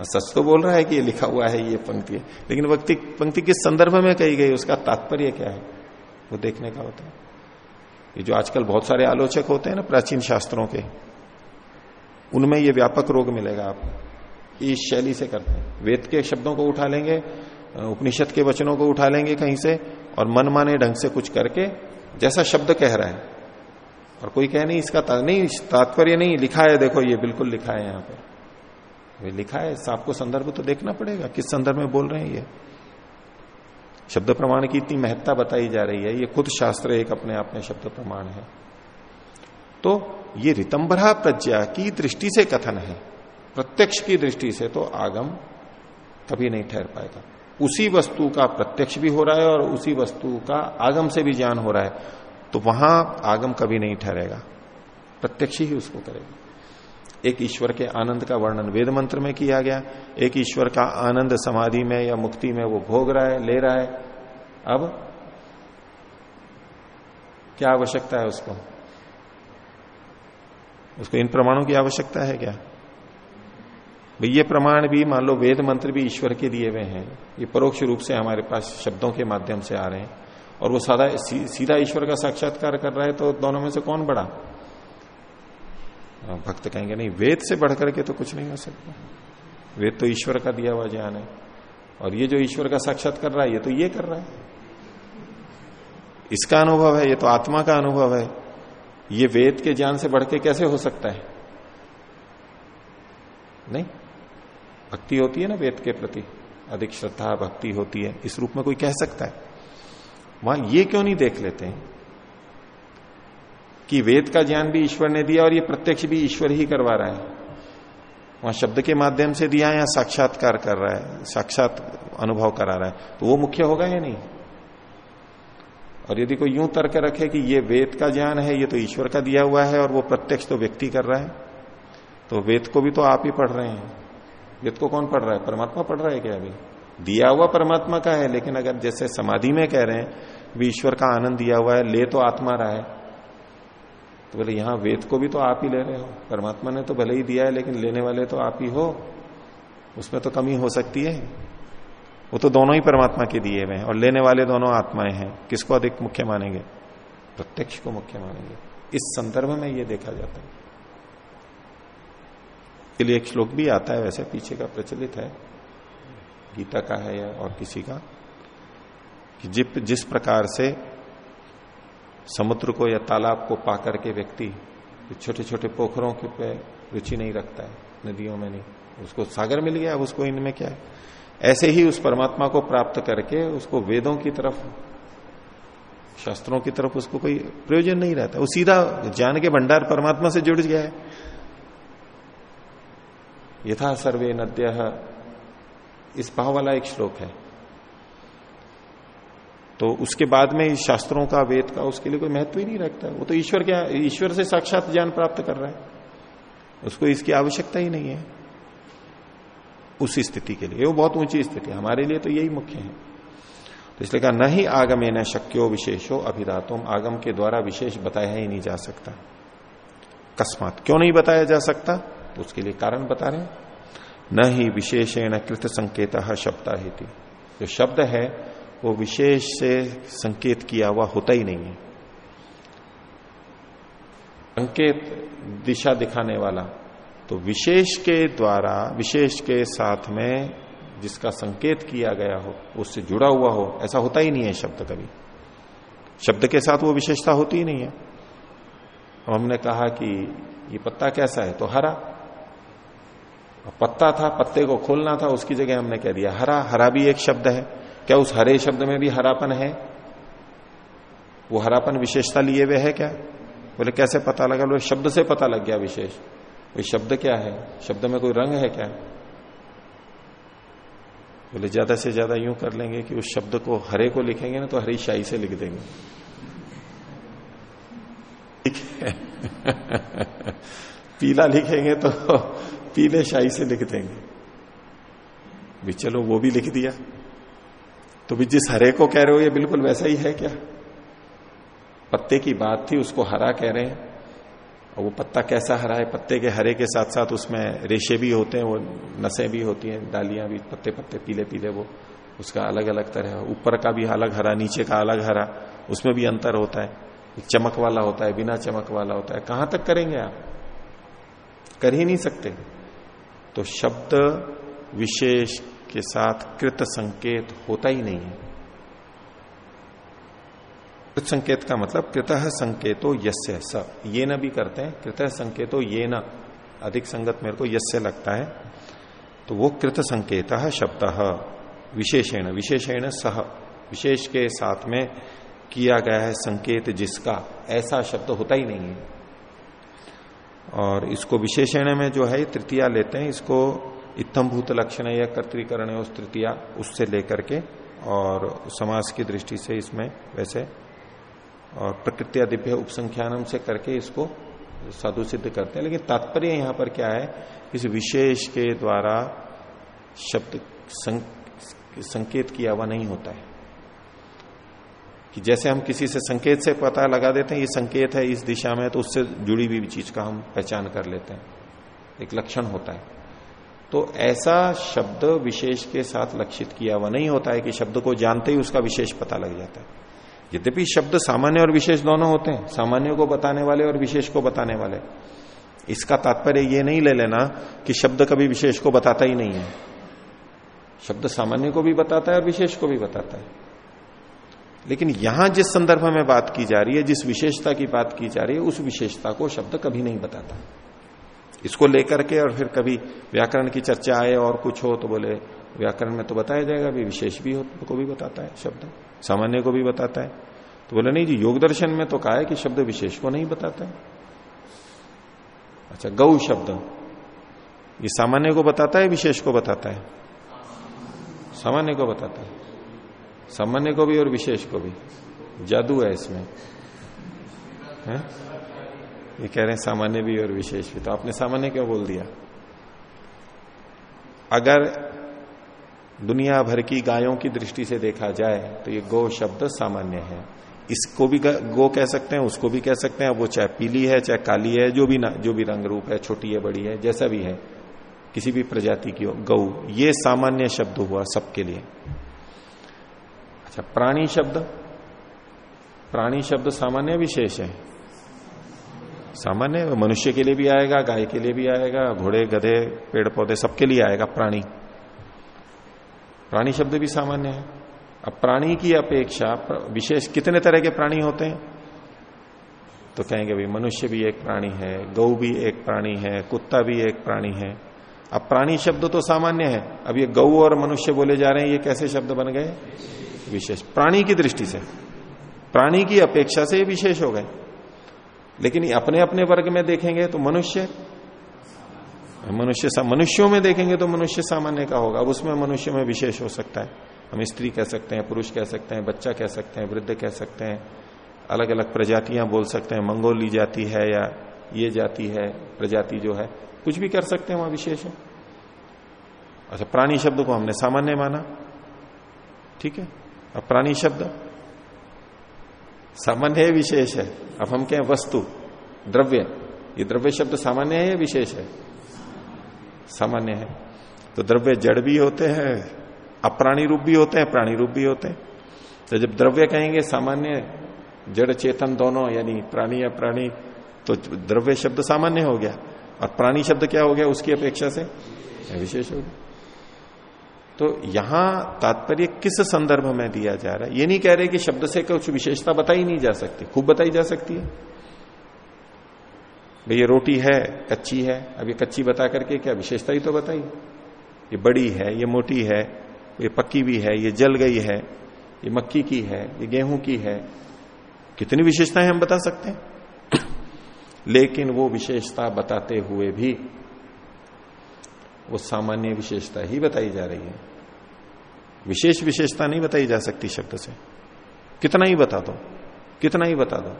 सच तो बोल रहा है कि ये लिखा हुआ है, ये पंक्ति है। लेकिन वक्ति, पंक्ति किस संदर्भ में कही गई, उसका तात्पर्य क्या है, वो देखने का होता है। ये जो आजकल बहुत सारे आलोचक होते हैं ना प्राचीन शास्त्रों के, उनमें ये व्यापक रोग मिलेगा आपको। इस शैली से करते हैं। वेद के शब्दों को उठा लेंगे उपनिषद के वचनों को उठा लेंगे कहीं से और मन माने ढंग से कुछ करके जैसा शब्द कह रहा है। और कोई कह नहीं इसका ता, नहीं तात्पर्य नहीं लिखा है देखो ये बिल्कुल लिखा है यहाँ पर लिखा है आपको संदर्भ तो देखना पड़ेगा किस संदर्भ में बोल रहे हैं ये। शब्द प्रमाण की इतनी महत्ता बताई जा रही है ये खुद शास्त्र एक अपने आप में शब्द प्रमाण है। तो ये रितंबरा प्रज्ञा की दृष्टि से कथन है प्रत्यक्ष की दृष्टि से तो आगम कभी नहीं ठहर पाएगा। उसी वस्तु का प्रत्यक्ष भी हो रहा है और उसी वस्तु का आगम से भी ज्ञान हो रहा है। तो वहाँ आगम कभी नहीं ठहरेगा। प्रत्यक्ष ही उसको करेगा। एक ईश्वर के आनंद का वर्णन वेद मंत्र में किया गया। एक ईश्वर का आनंद समाधि में या मुक्ति में वो भोग रहा है, ले रहा है। अब क्या आवश्यकता है उसको? उसको इन प्रमाणों की आवश्यकता है क्या? ये प्रमाण भी मान लो वेद मंत्र भी ईश्वर के दिए हुए हैं। ये परोक्ष रूप से हमारे पास शब्दों के माध्यम से आ रहे हैं। और वो सादा सीधा ईश्वर का साक्षात्कार कर रहा है तो दोनों में से कौन बड़ा? भक्त कहेंगे, नहीं, वेद से बढ़कर के तो कुछ नहीं हो सकता। वेद तो ईश्वर का दिया हुआ ज्ञान है। और ये जो ईश्वर का साक्षात कर रहा है, ये तो ये कर रहा है। इसका अनुभव है, ये तो आत्मा का अनुभव है। ये वेद के ज्ञान से बढ़ के कैसे हो सकता है? नहीं? भक्ति होती है ना वेद के प्रति? अधिक श्रद्धा, भक्ति होती है। इस रूप में कोई कह सकता है। वहाँ ये क्यों नहीं देख लेते हैं? कि वेद का ज्ञान भी ईश्वर ने दिया और ये प्रत्यक्ष भी ईश्वर ही करवा रहा है। वहाँ शब्द के माध्यम से दिया या साक्षात्कार कर रहा है? साक्षात अनुभव करा रहा है। तो वो मुख्य होगा या नहीं? और यदि कोई यूँ तर्क रखे कि ये वेद का ज्ञान है, ये तो ईश्वर का दिया हुआ है और वो प्रत्यक्ष तो व्यक्ति कर रहा है। तो वेद को भी तो आप ही पढ़ रहे हैं। वेद को कौन पढ़ रहा है? परमात्मा पढ़ रहा है क्या अभी? दिया हुआ परमात्मा का है, लेकिन अगर जैसे समाधि में कह रहे हैं, भी ईश्वर का आनंद दिया हुआ है, ले तो आत्मा रहा है। तो बोले, यहाँ वेद को भी तो आप ही ले रहे हो। परमात्मा ने तो भले ही दिया है, लेकिन लेने वाले तो आप ही हो। उसमें तो कमी हो सकती है। वो तो दोनों ही परमात्मा के दिए हुए हैं, और लेने वाले दोनों आत्माएँ हैं। किसको अधिक मुख्य मानेंगे? प्रत्यक्ष को मुख्य मानेंगे। इस संदर्भ में ये देखा जाता है। के लिए एक श्लोक भी आता है, वैसे पीछे का प्रचलित है। गीता का है या और किसी का। कि जिप, जिस प्रकार से समुद्र को या तालाब को पा करके व्यक्ति छोटे छोटे पोखरों के पे रुचि नहीं रखता है, नदियों में नहीं। उसको सागर मिल गया, अब उसको इनमें क्या है? ऐसे ही उस परमात्मा को प्राप्त करके उसको वेदों की तरफ़, शास्त्रों की तरफ़ उसको कोई प्रयोजन नहीं रहता। वो सीधा ज्ञान के भंडार परमात्मा से जुड़ गया है। यथा सर्वे नद्य। इस भाव वाला एक श्लोक है। तो उसके बाद में इस शास्त्रों का, वेद का उसके लिए कोई महत्व ही नहीं रखता। वो तो ईश्वर क्या ईश्वर से साक्षात ज्ञान प्राप्त कर रहा है। उसको इसकी आवश्यकता ही नहीं है। उस स्थिति के लिए। वो बहुत ऊँची स्थिति हमारे लिए तो यही मुख्य है। तो इसलिए कहा नहीं आगमे न शक्यो विशेषो अभिधातुम। आगम के द्वारा विशेष बताया ही नहीं जा सकता। कस्मात क्यों नहीं बताया जा सकता? उसके लिए कारण बता रहे न ही विशेषण कृत संकेत शब्द हेती। जो शब्द है, वो विशेष से संकेत किया हुआ होता ही नहीं है। संकेत दिशा दिखाने वाला। तो विशेष के द्वारा, विशेष के साथ में जिसका संकेत किया गया हो, उससे जुड़ा हुआ हो, ऐसा होता ही नहीं है शब्द कभी। शब्द के साथ वो विशेषता होती ही नहीं है। हमने कहा कि ये पत्ता कैसा है? तो हरा। पत्ता था, पत्ते को खोलना था, उसकी जगह हमने कह दिया, हरा हरा भी एक शब्द है। क्या उस हरे शब्द में भी हरापन है? वो हरापन विशेषता लिए हुए है क्या? बोले, कैसे पता लगा? बोले, शब्द से पता लग गया विशेष। वो शब्द क्या है? शब्द में कोई रंग है क्या? बोले, ज़्यादा से ज़्यादा यूँ कर लेंगे कि उस शब्द को हरे को लिखेंगे ना तो हरी शाही से लिख देंगे। पीला लिखेंगे तो पीले शाही से लिख देंगे। भी चलो वो भी लिख दिया। तो भी जिस हरे को कह रहे हो, ये बिल्कुल वैसा ही है क्या? पत्ते की बात थी, उसको हरा कह रहे हैं। और वो पत्ता कैसा हरा है? पत्ते के हरे के साथ साथ उसमें रेशे भी होते हैं, वो नसें भी होती हैं, डालियाँ भी पत्ते पत्ते पीले पीले वो, उसका अलग अलग तरह ऊपर का भी अलग हरा, नीचे का अलग हरा, उसमें भी अंतर होता है। चमक वाला होता है, बिना चमक वाला होता है। कहाँ तक करेंगे आप? कर ही नहीं सकते। तो शब्द विशेष के साथ कृत संकेत होता ही नहीं है। कृत संकेत का मतलब कृत संकेतो यस्य स। ये न भी करते हैं, कृत संकेतो ये न। अधिक संगत मेरे को यस्य लगता है। तो वो कृत संकेत शब्द, विशेषण विशेषण सह विशेष के साथ में किया गया है संकेत जिसका, ऐसा शब्द होता ही नहीं है। और इसको विशेषण में जो है तृतीया लेते हैं। इसको इतम भूत लक्षण या कर्तिकरण उस तृतीया, उससे लेकर के और समाज की दृष्टि से इसमें वैसे और प्रकृतिया दिव्य उपसंख्यानम से करके इसको साधु सिद्ध करते हैं। लेकिन तात्पर्य यहाँ पर क्या है? इस विशेष के द्वारा शब्द संकेत किया हुआ नहीं होता है। कि जैसे हम किसी से संकेत से पता लगा देते हैं, ये संकेत है इस दिशा में तो उससे जुड़ी हुई चीज़ का हम पहचान कर लेते हैं। एक लक्षण होता है। तो ऐसा शब्द विशेष के साथ लक्षित किया हुआ नहीं होता है कि शब्द को जानते ही उसका विशेष पता लग जाता है। यद्यपि शब्द सामान्य और विशेष दोनों होते हैं, सामान्य को बताने वाले और विशेष को बताने वाले। इसका तात्पर्य ये नहीं ले लेना कि शब्द कभी विशेष को बताता ही नहीं है। शब्द सामान्य को भी बताता है और विशेष को भी बताता है। लेकिन यहाँ जिस संदर्भ में बात की जा रही है, जिस विशेषता की बात की जा रही है, उस विशेषता को शब्द कभी नहीं बताता। इसको लेकर के और फिर कभी व्याकरण की चर्चा आए और कुछ हो तो बोले, व्याकरण में तो बताया जाएगा भी विशेष भी हो को भी बताता है शब्द, सामान्य को भी बताता है। तो बोले, नहीं जी, योग दर्शन में तो कहा है कि शब्द विशेष को नहीं बताता है। अच्छा गौ शब्द, ये सामान्य को बताता है विशेष को बताता है? सामान्य को बताता है। सामान्य को भी और विशेष को भी। जादू है इसमें। है? ये कह रहे हैं सामान्य भी और विशेष भी। तो आपने सामान्य क्यों बोल दिया? अगर दुनिया भर की गायों की दृष्टि से देखा जाए तो ये गो शब्द सामान्य है। इसको भी गो कह सकते हैं, उसको भी कह सकते हैं। वो चाहे पीली है, चाहे काली है, जो भी ना, जो भी रंग रूप है, छोटी है, बड़ी है, जैसा भी है। किसी भी प्रजाति की हो गौ ये सामान्य शब्द हुआ सबके लिए। अच्छा प्राणी शब्द? प्राणी शब्द सामान्य विशेष है। सामान्य, मनुष्य के लिए भी आएगा, गाय के लिए भी आएगा, घोड़े, गधे पेड़ पौधे सबके लिए आएगा प्राणी। प्राणी शब्द भी सामान्य है। अब प्राणी की अपेक्षा विशेष कितने तरह के प्राणी होते हैं? तो कहेंगे भाई, मनुष्य भी एक प्राणी है, गौ भी एक प्राणी है, कुत्ता भी एक प्राणी है। अब प्राणी शब्द तो सामान्य है। अब ये गौ और मनुष्य बोले जा रहे हैं, ये कैसे शब्द बन गए? विशेष। प्राणी की दृष्टि से। प्राणी की अपेक्षा से विशेष हो गए। लेकिन अपने अपने वर्ग में देखेंगे तो मनुष्य मनुष्य मनुष्यों में देखेंगे तो मनुष्य सामान्य का होगा। अब उसमें मनुष्य में विशेष हो सकता है। हम स्त्री कह सकते हैं, पुरुष कह सकते हैं, बच्चा कह सकते हैं, वृद्ध कह सकते हैं। अलग अलग प्रजातियाँ बोल सकते हैं, मंगोली जाति है या ये जाति है, प्रजाति जो है। कुछ भी कर सकते हैं वहाँ विशेष। है अच्छा प्राणी शब्द को हमने सामान्य माना। ठीक है? अब प्राणी शब्द। सामान्य है, विशेष है। अब हम कहें वस्तु, द्रव्य। ये द्रव्य शब्द सामान्य है या विशेष है? सामान्य है। तो द्रव्य जड़ भी होते हैं, अप्राणी रूप भी होते हैं, प्राणी रूप भी होते हैं। तो जब द्रव्य कहेंगे, सामान्य, जड़, चेतन दोनों, यानी प्राणी या प्राणी तो द्रव्य शब्द सामान्य हो गया। और प्राणी शब्द क्या हो गया उसकी अपेक्षा से? विशेष हो गया। तो यहाँ तात्पर्य किस संदर्भ में दिया जा रहा है? ये नहीं कह रहे कि शब्द से कुछ विशेषता बताई नहीं जा सकती। खूब बताई जा सकती है। भाई रोटी है, कच्ची है। अब ये कच्ची बता करके क्या विशेषता ही तो बताई? ये बड़ी है, ये मोटी है, ये पक्की भी है, ये जल गई है, ये मक्की की है, ये गेहूँ की है। कितनी विशेषताएँ हम बता सकते हैं? लेकिन वो विशेषता बताते हुए भी वो सामान्य विशेषता ही बताई जा रही है। विशेष विशेषता नहीं बताई जा सकती शब्द से। कितना ही बता दो, कितना ही बता दो।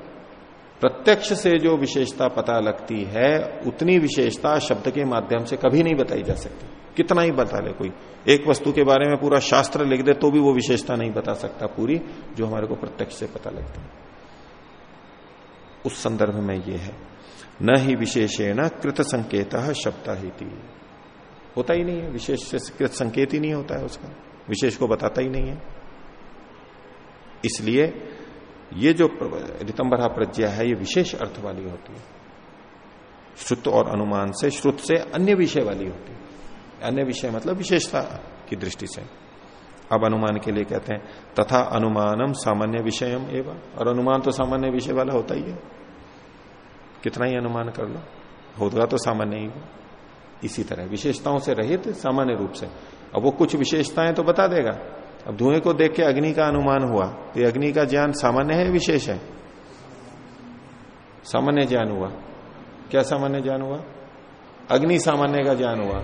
प्रत्यक्ष से जो विशेषता पता लगती है, उतनी विशेषता शब्द के माध्यम से कभी नहीं बताई जा सकती। कितना ही बता ले कोई। एक वस्तु के बारे में पूरा शास्त्र लिख दे तो भी वो विशेषता नहीं बता सकता पूरी, जो हमारे को प्रत्यक्ष से पता लगती है। उस संदर्भ में ये है। न ही विशेषेण कृत संकेत शब्द ही होता ही नहीं है। विशेष कृत संकेत ही नहीं होता है उसका। विशेष को बताता ही नहीं है। इसलिए ये जो रितंबरा प्रज्ञा है, ये विशेष अर्थ वाली होती है। श्रुत और अनुमान से, श्रुत से अन्य विषय वाली होती है। अन्य विषय मतलब विशेषता की दृष्टि से। अब अनुमान के लिए कहते हैं, तथा अनुमानम सामान्य विषयम एवं। और अनुमान तो सामान्य विषय वाला होता ही है। कितना ही अनुमान कर लो, होगा तो सामान्य ही इसी तरह, विशेषताओं से रहित सामान्य रूप से। अब वो कुछ विशेषताएँ तो बता देगा। अब धुएँ को देख के अग्नि का अनुमान हुआ। तो अग्नि का ज्ञान सामान्य है विशेष है? सामान्य ज्ञान हुआ। क्या सामान्य ज्ञान हुआ? अग्नि सामान्य का ज्ञान हुआ।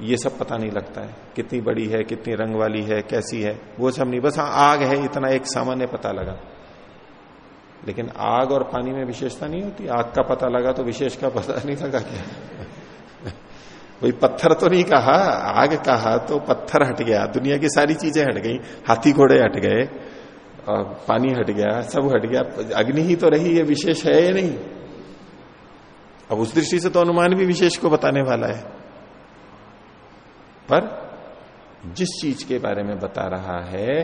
ये सब पता नहीं लगता है। कितनी बड़ी है, कितनी रंग वाली है, कैसी है, वो सब नहीं। बस हाँ आग है, इतना एक सामान्य पता लगा। लेकिन आग और पानी में विशेषता नहीं होती। आग का पता लगा तो विशेष का पता नहीं लगा क्या? वही पत्थर तो नहीं कहा, आग कहा तो पत्थर हट गया। दुनिया की सारी चीज़ें हट गई। हाथी घोड़े हट गए, और पानी हट गया, सब हट गया। अग्नि ही तो रही ये विशेष है या नहीं? अब उस दृष्टि से तो अनुमान भी विशेष को बताने वाला है। पर जिस चीज़ के बारे में बता रहा है,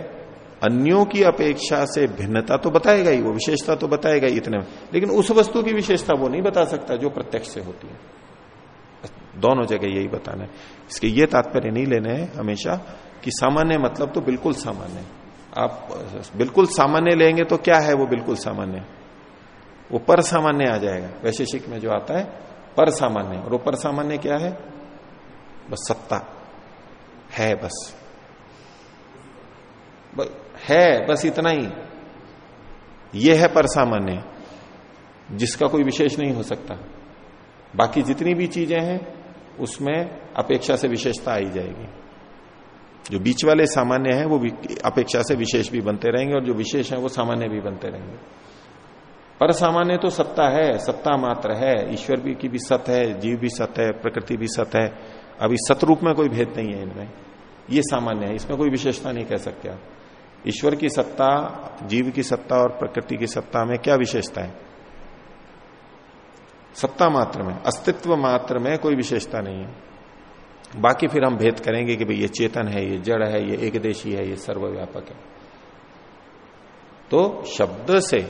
अन्यों की अपेक्षा से भिन्नता तो बताएगा ही, वो विशेषता तो बताएगा ही इतने लेकिन उस वस्तु की विशेषता वो नहीं बता सकता जो प्रत्यक्ष से होती है। दोनों जगह यही बताना है। इसके ये तात्पर्य नहीं लेने हैं हमेशा कि सामान्य मतलब तो बिल्कुल सामान्य आप, बिल्कुल सामान्य लेंगे तो क्या है वो बिल्कुल सामान्य? वो पर सामान्य आ जाएगा। वैशेषिक में जो आता है, पर सामान्य। और वो पर सामान्य क्या है? बस सत्ता। है बस है बस इतना ही। ये है पर सामान्य। जिसका कोई विशेष नहीं हो सकता। बाकी जितनी भी चीज़ें हैं उसमें अपेक्षा से विशेषता आई जाएगी। जो बीच वाले सामान्य है, वो अपेक्षा से विशेष भी बनते रहेंगे और जो विशेष है, वो सामान्य भी बनते रहेंगे। पर सामान्य तो सत्ता है, सत्ता मात्र है। ईश्वर भी की भी सत है, जीव भी सत है, प्रकृति भी सत है। अभी सतरूप में कोई भेद नहीं है इनमें। ये सामान्य है, इसमें कोई विशेषता नहीं कह सकते आप। ईश्वर की सत्ता, जीव की सत्ता और प्रकृति की सत्ता में क्या विशेषता है? सत्ता मात्र में अस्तित्व मात्र में कोई विशेषता नहीं है। बाकी फिर हम भेद करेंगे कि भाई ये चेतन है, ये जड़ है, ये एकदेशी है, ये सर्वव्यापक है। तो शब्द से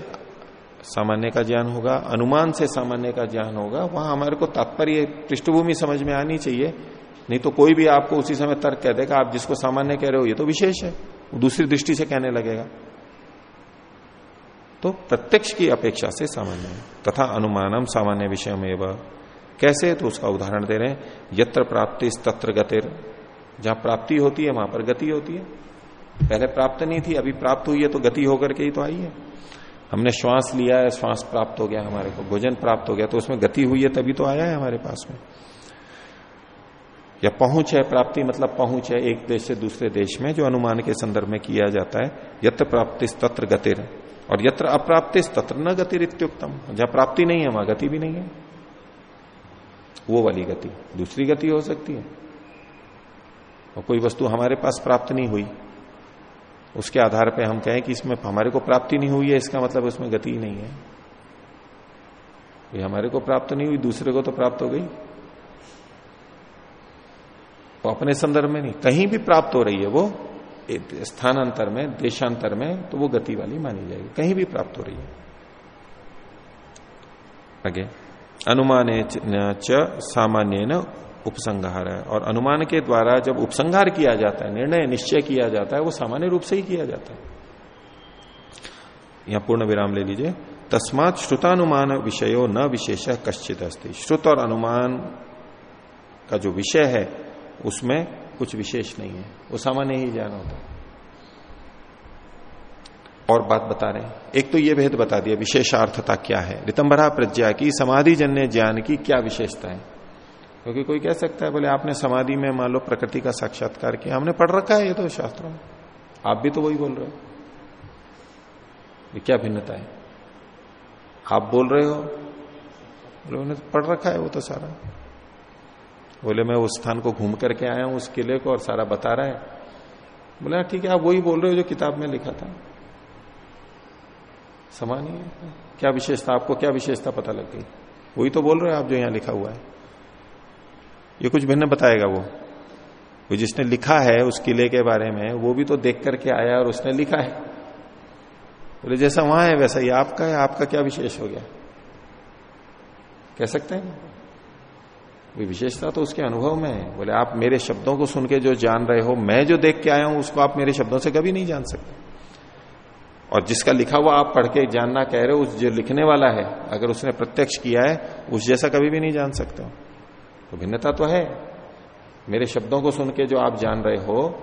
सामान्य का ज्ञान होगा, अनुमान से सामान्य का ज्ञान होगा, वहाँ हमारे को तात्पर्य पृष्ठभूमि समझ में आनी चाहिए। नहीं तो कोई भी आपको उसी समय तर्क कह देगा, आप जिसको सामान्य कह रहे हो, ये तो विशेष है दूसरी दृष्टि से कहने लगेगा। तो प्रत्यक्ष की अपेक्षा से सामान्य है। तथा अनुमानम सामान्य विषय में कैसे? तो उसका उदाहरण दे रहे हैं। यत्र प्राप्ति तत्र गतिर। जहाँ प्राप्ति होती है, वहाँ पर गति होती है। पहले प्राप्त नहीं थी, अभी प्राप्त हुई है तो गति होकर के ही तो आई है। हमने श्वास लिया है, श्वास प्राप्त हो गया हमारे को। भोजन प्राप्त हो गया तो उसमें गति हुई है, तभी तो आया है हमारे पास में। या पहुँच है, प्राप्ति मतलब पहुँच है, एक देश से दूसरे देश में, जो अनुमान के संदर्भ में किया जाता है। यत्र प्राप्ति तत्र गतिर। और यत्र अप्राप्ति तत्र न गतिरित्युक्तम। जहाँ प्राप्ति नहीं है, वहाँ गति भी नहीं है। वो वाली गति, दूसरी गति हो सकती है। और कोई वस्तु हमारे पास प्राप्त नहीं हुई, उसके आधार पे हम कहें कि इसमें हमारे को प्राप्ति नहीं हुई है, इसका मतलब उसमें गति ही नहीं है। ये हमारे को प्राप्त नहीं हुई, दूसरे को तो प्राप्त हो गई। वो अपने संदर्भ में नहीं, कहीं भी प्राप्त हो रही है वो स्थानांतर में, देशांतर में तो वो गति वाली मानी जाएगी। कहीं भी प्राप्त हो रही है। आगे। अनुमान च सामान्य न उपसंहार। है और अनुमान के द्वारा जब उपसंहार किया जाता है, निर्णय निश्चय किया जाता है, वो सामान्य रूप से ही किया जाता है। यहाँ पूर्ण विराम ले लीजिए। तस्मात श्रुतानुमान विषयो न विशेष कश्चित अस्थित श्रुत और अनुमान का जो विषय है, उसमें कुछ विशेष नहीं है। वो सामान्य ही ज्ञान होता है। और बात बता रहे हैं। एक तो ये भेद बता दिया, विशेषार्थता क्या है? रितंबरा प्रज्ञा की समाधि जन्य ज्ञान की क्या विशेषता है? क्योंकि कोई कह सकता है, बोले, आपने समाधि में मान लो प्रकृति का साक्षात्कार किया, हमने पढ़ रखा है ये तो शास्त्रों में। आप भी तो वही बोल रहे हो। क्या भिन्नता है? आप बोल रहे हो? बोले, उन्हें पढ़ रखा है वो तो सारा। बोले, मैं उस स्थान को घूम करके आया हूँ उस किले को और सारा बता रहा है। बोले, ठीक है, आप वही बोल रहे हो जो किताब में लिखा था। समान ही। क्या विशेषता? आपको क्या विशेषता पता लग गई? वही तो बोल रहे हो आप जो यहाँ लिखा हुआ है। ये कुछ भिन्न बताएगा वो। वो जिसने लिखा है उस किले के बारे में, वो भी तो देख करके आया और उसने लिखा है। बोले, जैसा वहाँ है वैसा ही आपका है, आपका क्या विशेष हो गया? कह सकते हैं? विशेषता तो उसके अनुभव में है? बोले, आप मेरे शब्दों को सुन के जो जान रहे हो, मैं जो देख के आया हूँ, उसको आप मेरे शब्दों से कभी नहीं जान सकते। और जिसका लिखा हुआ आप पढ़ के जानना कह रहे हो, उस जो लिखने वाला है, अगर उसने प्रत्यक्ष किया है, उस जैसा कभी भी नहीं जान सकते हो। तो भिन्नता तो है। मेरे शब्दों को सुन के जो आप जान रहे हो,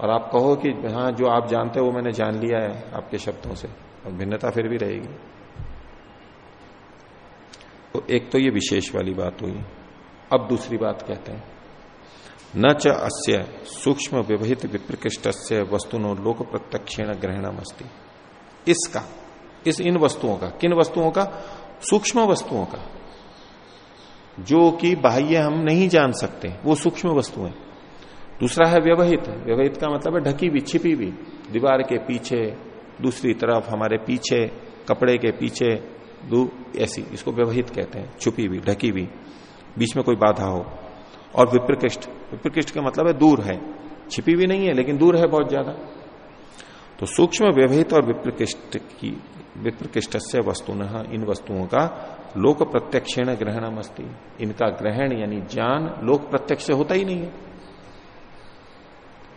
और आप कहो कि हाँ जो आप जानते हो, वो मैंने जान लिया है आपके शब्दों से, और भिन्नता फिर भी रहेगी। तो एक तो ये विशेष वाली बात हुई। अब दूसरी बात कहते हैं। न च अस्य सूक्ष्म विवहित विप्रकृष्ट वस्तुनो लोक प्रत्यक्षेण ग्रहणम अस्ती इसका, इस इन वस्तुओं का, किन वस्तुओं का? सूक्ष्म वस्तुओं का। जो कि बाह्य हम नहीं जान सकते, वो सूक्ष्म वस्तुएँ दूसरा है व्यवहित। व्यवहित का मतलब है ढकी हुई, छिपी हुई, दीवार के पीछे, दूसरी तरफ़ हमारे पीछे, कपड़े के पीछे, दू, ऐसी, इसको व्यवहित कहते हैं, छुपी हुई, ढकी हुई। बीच में कोई बाधा हो। और विप्रकृष्ट विप्रकृष्ट का मतलब है दूर है। छिपी हुई नहीं है, लेकिन दूर है बहुत ज़्यादा। तो सूक्ष्म व्यवहित और विप्रकृष्ट की विप्रकृष्ट से वस्तु इन वस्तुओं का लोक प्रत्यक्षेण ग्रहणम अस्ती इनका ग्रहण यानी ज्ञान लोक प्रत्यक्ष होता ही नहीं है।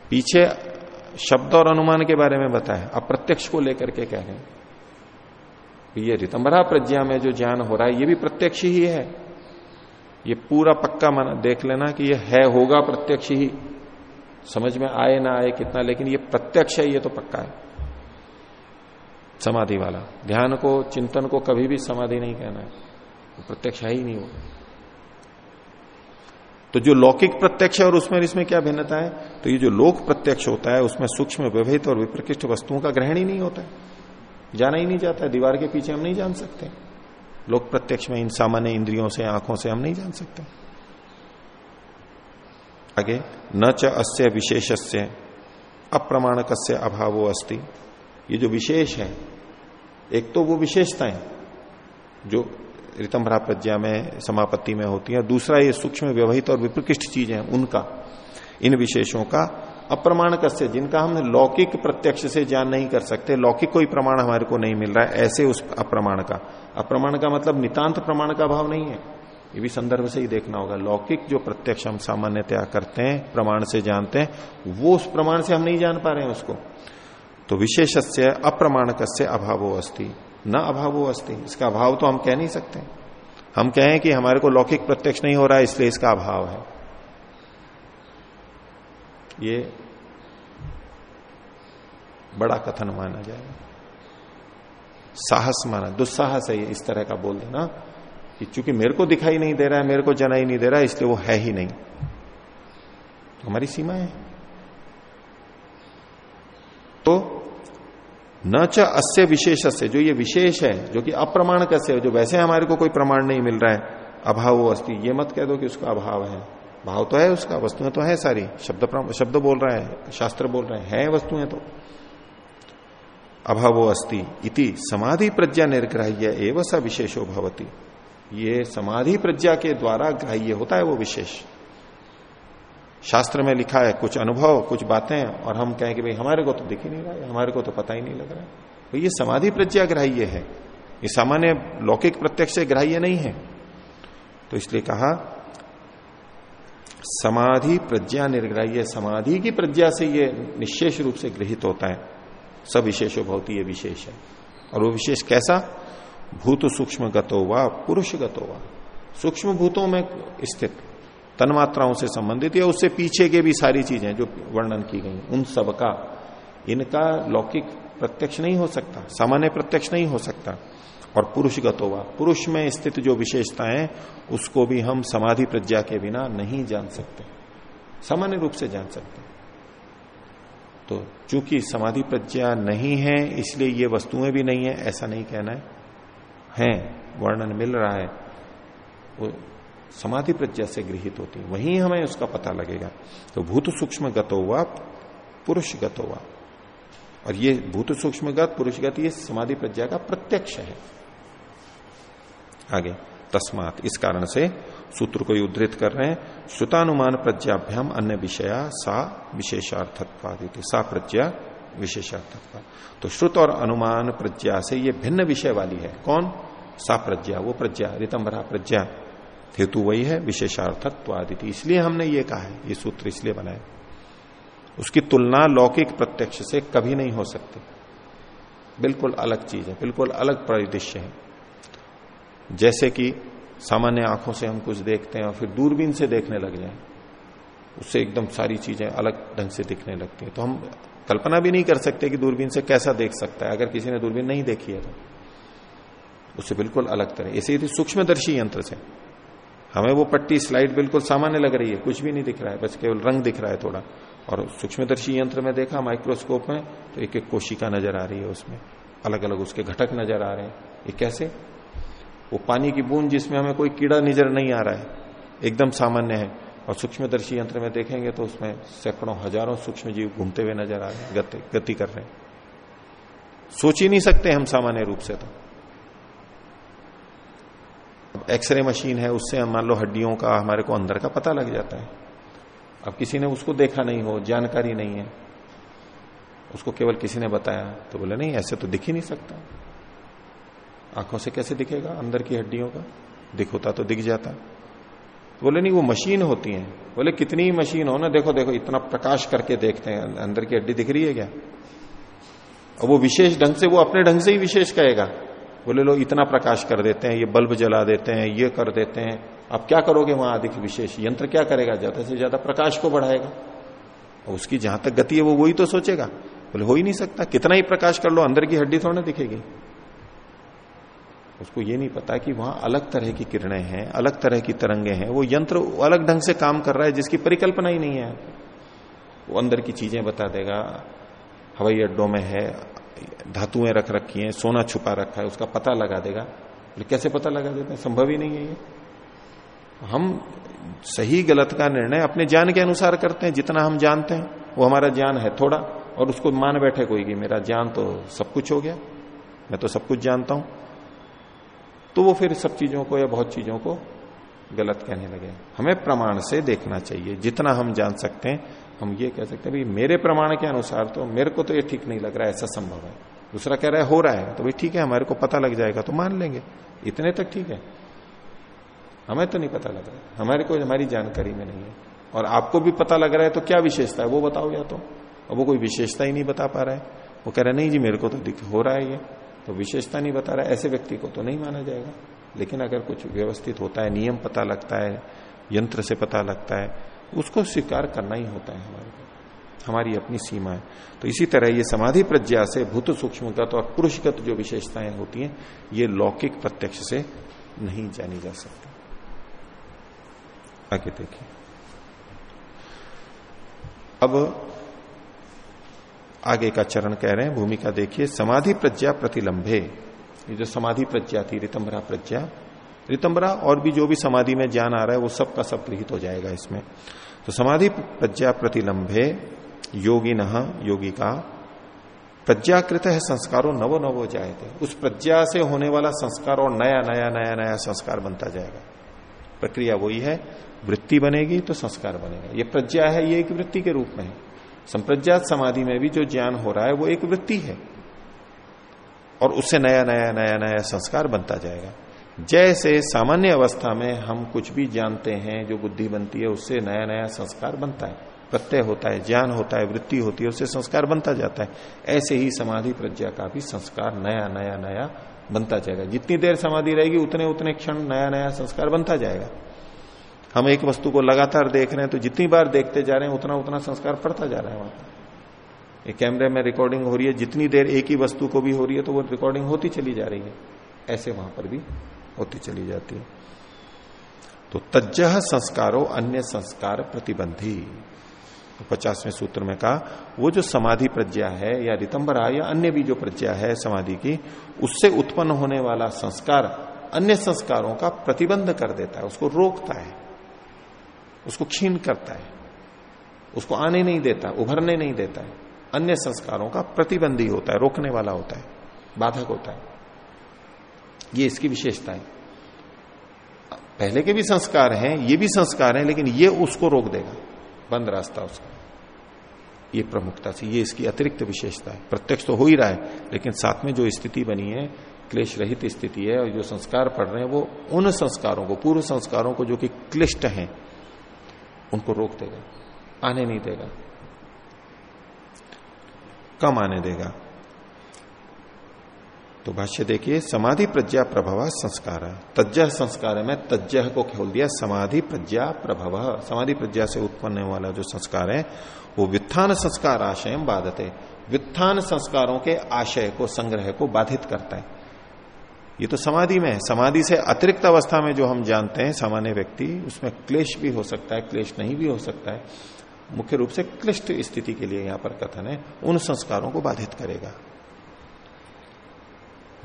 पीछे शब्द और अनुमान के बारे में बताया। अब प्रत्यक्ष को लेकर के कह रहे हैं। ये रितंबरा प्रज्ञा में जो ज्ञान हो रहा है, ये भी प्रत्यक्ष ही है। ये पूरा पक्का माना, देख लेना कि ये है, होगा प्रत्यक्ष ही। समझ में आए ना आए कितना, लेकिन ये प्रत्यक्ष है, ये तो पक्का है। समाधि वाला। ध्यान को, चिंतन को कभी भी समाधि नहीं कहना है। तो प्रत्यक्ष है ही नहीं होगा तो जो लौकिक प्रत्यक्ष है और उसमें इसमें क्या भिन्नता है? तो ये जो लोक प्रत्यक्ष होता है, उसमें सूक्ष्म व्यवहित और विप्रकृष्ट वस्तुओं का ग्रहण ही नहीं होता है। जाना ही नहीं जाता है, दीवार के पीछे हम नहीं जान सकते। लोक प्रत्यक्ष में इन सामान्य इंद्रियों से, आँखों से हम नहीं जान सकते। आगे, न च अस्य विशेष अप्रमाणक अभावो अस्ति। ये जो विशेष है, एक तो वो विशेषताएँ जो रितंभरा प्रज्ञा में, समापत्ति में होती है, दूसरा ये सूक्ष्म व्यवहित और विप्रकृष्ट चीज़ें उनका, इन विशेषों का अप्रमाण कस्य? जिनका हम लौकिक प्रत्यक्ष से ज्ञान नहीं कर सकते। लौकिक कोई प्रमाण हमारे को नहीं मिल रहा है, ऐसे उस अप्रमाण का। अप्रमाण का मतलब नितांत प्रमाण का भाव नहीं है। ये भी संदर्भ से ही देखना होगा। लौकिक जो प्रत्यक्ष हम सामान्यतया करते हैं, प्रमाण से जानते हैं, वो उस प्रमाण से हम नहीं जान पा रहे हैं उसको। तो विशेष से अप्रमाणक से अभावो अस्ति। न अभावो अस्ति। इसका अभाव तो हम कह नहीं सकते। हम कहें कि हमारे को लौकिक प्रत्यक्ष नहीं हो रहा है, इसलिए इसका अभाव है। ये बड़ा कथन माना जाएगा साहस माना, दुस्साहस है ये, इस तरह का बोल देना कि चूँकि मेरे को दिखाई नहीं दे रहा है, मेरे को जना ही नहीं दे रहा है, इसलिए वो है ही नहीं। तो हमारी सीमा है। तो न च अस्य विशेष से जो ये विशेष है, जो कि अप्रमाण कैसे जो वैसे हमारे को कोई प्रमाण नहीं मिल रहा है, अभाव वो अस्थि ये मत कह दो कि उसका अभाव है। भाव तो है उसका, वस्तुएँ तो है सारी। शब्द शब्द बोल रहा है, शास्त्र बोल रहे हैं, है वस्तुएँ तो। अभावो अस्ति इति समाधि प्रज्ञा निर्ग्राह्य एवं स विशेषो भवती। ये समाधि प्रज्ञा के द्वारा ग्राह्य होता है वो विशेष। शास्त्र में लिखा है, कुछ अनुभव, कुछ बातें, और हम कहें कि भाई हमारे को तो दिख ही नहीं रहा है, हमारे को तो पता ही नहीं लग रहा है। तो ये समाधि प्रज्ञा ग्राह्य है। ये सामान्य लौकिक प्रत्यक्ष ग्राह्य नहीं है। तो इसलिए कहा समाधि प्रज्ञा निर्ग्राह्य समाधि की प्रज्ञा से ये निशेष रूप से गृहित होता है। सब विशेषो भवती ये विशेष है। और वो विशेष कैसा? भूत सूक्ष्म गतो व पुरुष गतो व। सूक्ष्म भूतों में स्थित तन्मात्राओं से संबंधित या उससे पीछे के भी सारी चीज़ें जो वर्णन की गई, उन सब का इनका लौकिक प्रत्यक्ष नहीं हो सकता, सामान्य प्रत्यक्ष नहीं हो सकता। और पुरुष गतोवा पुरुष में स्थित जो विशेषता है उसको भी हम समाधि प्रज्ञा के बिना नहीं जान सकते। सामान्य रूप से जान सकते तो चूँकि समाधि प्रज्ञा नहीं है, इसलिए ये वस्तुएँ भी नहीं है, ऐसा नहीं कहना है। हैं, वर्णन मिल रहा है। वो समाधि प्रज्ञा से गृहित होती है। वहीं हमें उसका पता लगेगा। तो भूत सूक्ष्म गतो हुआ पुरुष हुआ और ये भूत सूक्ष्मगत, पुरुषगत, ये समाधि प्रज्ञा का प्रत्यक्ष है। आगे। तस्मात इस कारण से सूत्र को उद्धृत कर रहे हैं। श्रुतानुमान प्रज्ञाभ्याम अन्य विषया सा विशेषार्थत्वादित। सा प्रज्ञा विशेषार्थत्व। तो श्रुत और अनुमान प्रज्ञा से ये भिन्न विषय वाली है। कौन? सा प्रज्ञा, वो प्रज्ञा, रितंबरा प्रज्ञा। हेतु वही है, विशेषार्थत्वादिति। इसलिए हमने ये कहा है, ये सूत्र इसलिए बनाए उसकी तुलना लौकिक प्रत्यक्ष से कभी नहीं हो सकती। बिल्कुल अलग चीज़ है, बिल्कुल अलग परिदृश्य है। जैसे कि सामान्य आँखों से हम कुछ देखते हैं और फिर दूरबीन से देखने लग जाए, उससे एकदम सारी चीज़ें अलग ढंग से दिखने लगती है। तो हम कल्पना भी नहीं कर सकते कि दूरबीन से कैसा देख सकता है। अगर किसी ने दूरबीन नहीं देखी है तो उससे बिल्कुल अलग तरह। ऐसे ही सूक्ष्मदर्शी यंत्र से। हमें वो पट्टी, स्लाइड बिल्कुल सामान्य लग रही है, कुछ भी नहीं दिख रहा है, बस केवल रंग दिख रहा है थोड़ा। और सूक्ष्मदर्शी यंत्र में देखा, माइक्रोस्कोप में तो एक एक कोशिका नज़र आ रही है उसमें। अलग अलग उसके घटक नज़र आ रहे हैं। ये कैसे? वो पानी की बूंद जिसमें हमें कोई कीड़ा नज़र नहीं आ रहा है एकदम सामान्य है। और सूक्ष्मदर्शी यंत्र में देखेंगे तो उसमें सैकड़ों हज़ारों सूक्ष्म जीव घूमते हुए नज़र आ रहे हैं गति, कर रहे हैं। सोच ही नहीं सकते हम सामान्य रूप से तो। एक्सरे मशीन है उससे हम मान लो हड्डियों का हमारे को अंदर का पता लग जाता है। अब किसी ने उसको देखा नहीं हो जानकारी नहीं है उसको केवल किसी ने बताया तो बोले नहीं ऐसे तो दिख ही नहीं सकता। आँखों से कैसे दिखेगा? अंदर की हड्डियों का? दिख होता तो दिख जाता। बोले, नहीं, वो मशीन होती है। बोले, कितनी मशीन हो ना, देखो देखो, इतना प्रकाश करके देखते हैं। अंदर की हड्डी दिख रही है क्या? और वो विशेष ढंग से, वो अपने ढंग से ही विशेष कहेगा। बोले, लो, इतना प्रकाश कर देते हैं, ये बल्ब जला देते हैं, ये कर देते हैं। आप क्या करोगे वहाँ अधिक विशेष? यंत्र क्या करेगा? ज़्यादा से ज़्यादा प्रकाश को बढ़ाएगा। और उसकी जहाँ तक गति है, वो वही तो सोचेगा। बोले, हो ही नहीं सकता। कितना ही प्रकाश कर लो, अंदर की हड्डी थोड़ा दिखेगी। उसको ये नहीं पता कि वहाँ अलग तरह की किरणें हैं, अलग तरह की तरंगे हैं। वो यंत्र अलग ढंग से काम कर रहा है जिसकी परिकल्पना ही नहीं है। वो अंदर की चीज़ें बता देगा, हवाई अड्डों में है, धातुएँ रख रखी हैं, सोना छुपा रखा है, उसका पता लगा देगा। कैसे पता लगा देते हैं? संभव ही नहीं है ये। हम सही गलत का निर्णय अपने ज्ञान के अनुसार करते हैं, जितना हम जानते हैं, वो हमारा ज्ञान है थोड़ा, और उसको मान बैठे कोई कि मेरा ज्ञान तो सब कुछ हो गया। मैं तो सब कुछ जानता हूँ। तो वो फिर सब चीज़ों को या बहुत चीज़ों को गलत कहने लगे। हमें प्रमाण से देखना चाहिए। जितना हम जान सकते हैं, हम ये कह सकते हैं भाई मेरे प्रमाण के अनुसार तो मेरे को तो ये ठीक नहीं लग रहा है, ऐसा संभव है। दूसरा कह रहा है, हो रहा है तो भाई ठीक है, हमारे को पता लग जाएगा तो मान लेंगे। इतने तक ठीक है। हमें तो नहीं पता लग रहा है। हमारे को, हमारी जानकारी में नहीं है। और आपको भी पता लग रहा है तो क्या विशेषता है, वो बताओ या तो। और वो कोई विशेषता ही नहीं बता पा रहा है। वो कह रहा है, नहीं जी, मेरे को तो दिख, हो रहा है ये। तो विशेषता नहीं बता रहा, ऐसे व्यक्ति को तो नहीं माना जाएगा। लेकिन अगर कुछ व्यवस्थित होता है, नियम पता लगता है, यंत्र से पता लगता है, उसको स्वीकार करना ही होता है हमारे हमारी अपनी सीमा है। तो इसी तरह ये समाधि प्रज्ञा से भूत सूक्ष्मगत और पुरुषगत जो विशेषताएँ होती हैं, ये लौकिक प्रत्यक्ष से नहीं जानी जा सकती। आगे देखिए। अब आगे का चरण कह रहे हैं, भूमिका देखिए, समाधि प्रज्ञा प्रतिलंबे ये जो समाधि प्रज्ञा थी, रितंबरा प्रज्ञा, रितंबरा और भी जो भी समाधि में ज्ञान आ रहा है, वो सब का सब गृहित हो जाएगा इसमें। तो समाधि प्रज्ञा प्रतिलंबे योगी न योगी का प्रज्ञाकृत है संस्कारों नवो नवो जाए थे। उस प्रज्ञा से होने वाला संस्कार और नया नया नया नया संस्कार बनता जाएगा। प्रक्रिया वही है, वृत्ति बनेगी तो संस्कार बनेगा। ये प्रज्ञा है, ये एक वृत्ति के रूप में है। संप्रज्ञात समाधि में भी जो ज्ञान हो रहा है, वो एक वृत्ति है। और उससे नया नया नया नया संस्कार बनता जाएगा। जैसे सामान्य अवस्था में हम कुछ भी जानते हैं, जो बुद्धि बनती है, उससे नया नया संस्कार बनता है। प्रत्यय होता है, ज्ञान होता है, वृत्ति होती है, उससे संस्कार बनता जाता है। ऐसे ही समाधि प्रज्ञा का भी संस्कार नया नया नया बनता जाएगा। जितनी देर समाधि रहेगी, उतने उतने क्षण नया नया संस्कार बनता जाएगा। हम एक वस्तु को लगातार देख रहे हैं तो जितनी बार देखते जा रहे हैं, उतना उतना संस्कार पड़ता जा रहा है वहाँ पर एक कैमरे में रिकॉर्डिंग हो रही है, जितनी देर एक ही वस्तु को भी हो रही है तो वो रिकॉर्डिंग होती चली जा रही है। ऐसे वहाँ पर भी होती चली जाती है। तो तज्ज संस्कारों अन्य संस्कार प्रतिबंधी। तो पचासवें सूत्र में कहा, वो जो समाधि प्रज्ञा है, या रितंबरा, या अन्य भी जो प्रज्ञा है समाधि की, उससे उत्पन्न होने वाला संस्कार अन्य संस्कारों का प्रतिबंध कर देता है, उसको रोकता है। उसको क्षीण करता है। उसको आने नहीं देता, उभरने नहीं देता है। अन्य संस्कारों का प्रतिबंधी होता है, रोकने वाला होता है, बाधक होता है। ये इसकी विशेषता है। पहले के भी संस्कार हैं, ये भी संस्कार हैं, लेकिन ये उसको रोक देगा। बंद रास्ता उसका। ये प्रमुखता से ये इसकी अतिरिक्त विशेषता है। प्रत्यक्ष तो हो ही रहा है, लेकिन साथ में जो स्थिति बनी है क्लेश रहित स्थिति है, और जो संस्कार पढ़ रहे हैं, वो उन संस्कारों को, पूर्व संस्कारों को जो कि क्लिष्ट हैं उनको रोक देगा, आने नहीं देगा। कम आने देगा। तो भाष्य देखिए, समाधि प्रज्ञा प्रभव संस्कार। तज्ज संस्कार में तज्ज को खोल दिया, समाधि प्रज्ञा प्रभव। समाधि प्रज्ञा से उत्पन्न वाला जो संस्कार है, वो वित्थान संस्कार आशय बाधते। वित्थान संस्कारों के आशय को, संग्रह को बाधित करता है। ये तो समाधि में है। समाधि से अतिरिक्त अवस्था में जो हम जानते हैं, सामान्य व्यक्ति, उसमें क्लेश भी हो सकता है, क्लेश नहीं भी हो सकता है। मुख्य रूप से क्लिष्ट स्थिति के लिए यहाँ पर कथन है, उन संस्कारों को बाधित करेगा।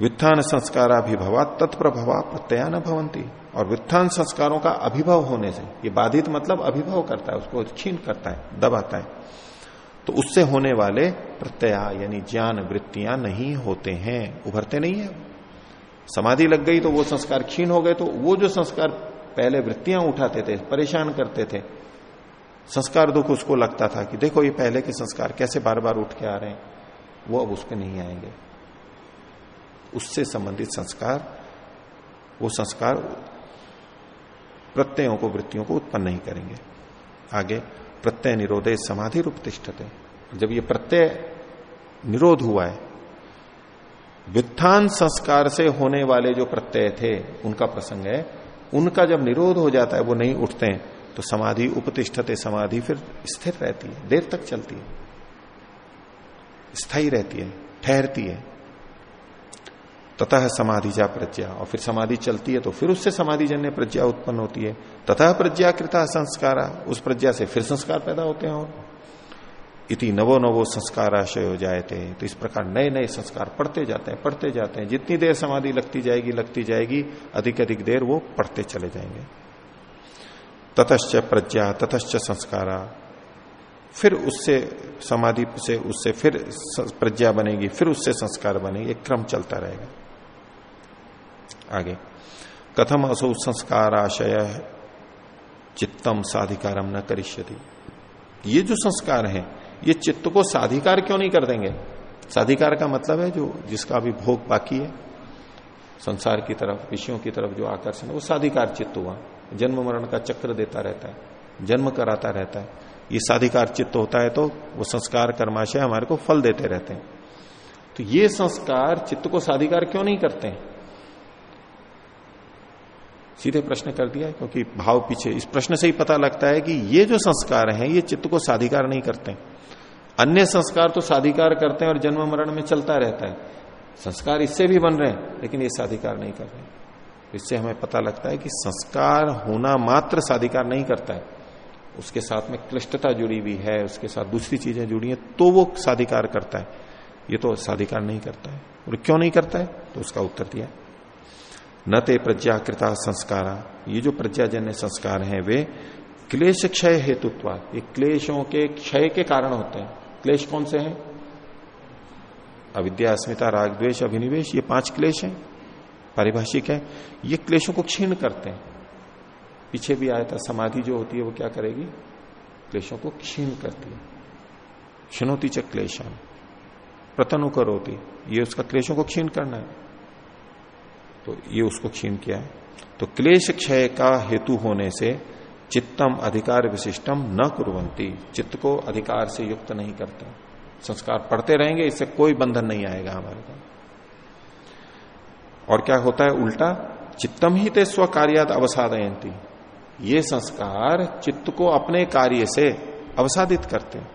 वित्थान संस्काराभिभवा तत्प्रभवा न भवंती और वित्थान संस्कारों का अभिभव होने से, ये बाधित मतलब अभिभव करता है, उसको छीन करता है, दबाता है। तो उससे होने वाले प्रत्यय यानी ज्ञान वृत्तियाँ नहीं होते हैं, उभरते नहीं है। समाधि लग गई तो वो संस्कार क्षीण हो गए तो वो जो संस्कार पहले वृत्तियाँ उठाते थे, परेशान करते थे, संस्कार दुख उसको लगता था कि देखो ये पहले के संस्कार कैसे बार बार उठ के आ रहे हैं। वो अब उस पर नहीं आएँगे। उससे संबंधित संस्कार, वो संस्कार प्रत्ययों को, वृत्तियों को उत्पन्न नहीं करेंगे। आगे, प्रत्यय निरोधे समाधि रूप जब ये प्रत्यय निरोध हुआ है वित्थान संस्कार से होने वाले जो प्रत्यय थे, उनका प्रसंग है, उनका जब निरोध हो जाता है, वो नहीं उठते हैं तो समाधि उपतिष्ठते समाधि फिर स्थिर रहती है, देर तक चलती है। स्थायी रहती है, ठहरती है। ततः समाधि जा प्रज्ञा, और फिर समाधि चलती है तो फिर उससे समाधि जन्य प्रज्ञा उत्पन्न होती है। तथा प्रज्ञा कृता संस्कार, उस प्रज्ञा से फिर संस्कार पैदा होते हैं और इति नवो नवो संस्कार आशय हो जाए थे तो इस प्रकार नए नए संस्कार पढ़ते जाते हैं, पढ़ते जाते हैं। जितनी देर समाधि लगती जाएगी लगती जाएगी अधिक अधिक देर वो पढ़ते चले जाएँगे। ततश्च प्रज्ञा, ततश्च संस्कारा। फिर उससे समाधि से उससे फिर प्रज्ञा बनेगी, फिर उससे संस्कार बनेगी। क्रम चलता रहेगा। आगे। कथम असो संस्कार आशय चित्तम साधिकारम न करिष्यति। ये जो संस्कार है ये चित्त को साधिकार क्यों नहीं कर देंगे? साधिकार का मतलब है जो, जिसका अभी भोग बाकी है, संसार की तरफ़, विषयों की तरफ़ जो आकर्षण है, वो साधिकार चित्त हुआ। जन्म मरण का चक्र देता रहता है, जन्म कराता रहता है। ये साधिकार चित्त होता है तो वो संस्कार कर्माशय हमारे को फल देते रहते हैं। तो ये संस्कार चित्त को साधिकार क्यों नहीं करते हैं? सीधे प्रश्न कर दिया क्योंकि भाव पीछे, इस प्रश्न से ही पता लगता है कि ये जो संस्कार हैं, ये चित्त को साधिकार नहीं करते अन्य संस्कार तो साधिकार करते हैं और जन्म मरण में चलता रहता है। संस्कार इससे भी बन रहे हैं, लेकिन ये साधिकार नहीं कर रहे। इससे हमें पता लगता है कि संस्कार होना मात्र साधिकार नहीं करता है। उसके साथ में क्लिष्टता जुड़ी हुई है, उसके साथ दूसरी चीज़ें जुड़ी हैं तो वो साधिकार करता है। ये तो साधिकार नहीं करता है। और क्यों नहीं करता है? तो उसका उत्तर दिया न ते प्रज्ञाकृता संस्कारा। ये जो प्रज्ञाजन्य संस्कार हैं, वे क्लेश क्षय हेतुत्व, ये क्लेशों के क्षय के कारण होते हैं। क्लेश कौन से हैं? अविद्या अस्मिता राग द्वेश अभिनिवेश, ये पाँच क्लेश हैं। पारिभाषिक है? ये क्लेशों को क्षीण करते हैं। पीछे भी आया था, समाधि जो होती है वो क्या करेगी? क्लेशों को क्षीण करती है। क्षणोती च क्लेशान प्रतनु करोती ये उसका क्लेशों को क्षीण करना है। तो ये उसको क्षीण किया है। तो क्लेश क्षय का हेतु होने से चित्तम अधिकार विशिष्टम न कुरंती चित्त को अधिकार से युक्त नहीं करते। संस्कार पढ़ते रहेंगे, इससे कोई बंधन नहीं आएगा हमारे को और क्या होता है उल्टा? चित्तम ही ते स्व कार्याद अवसादयंती ये संस्कार चित्त को अपने कार्य से अवसादित करते हैं।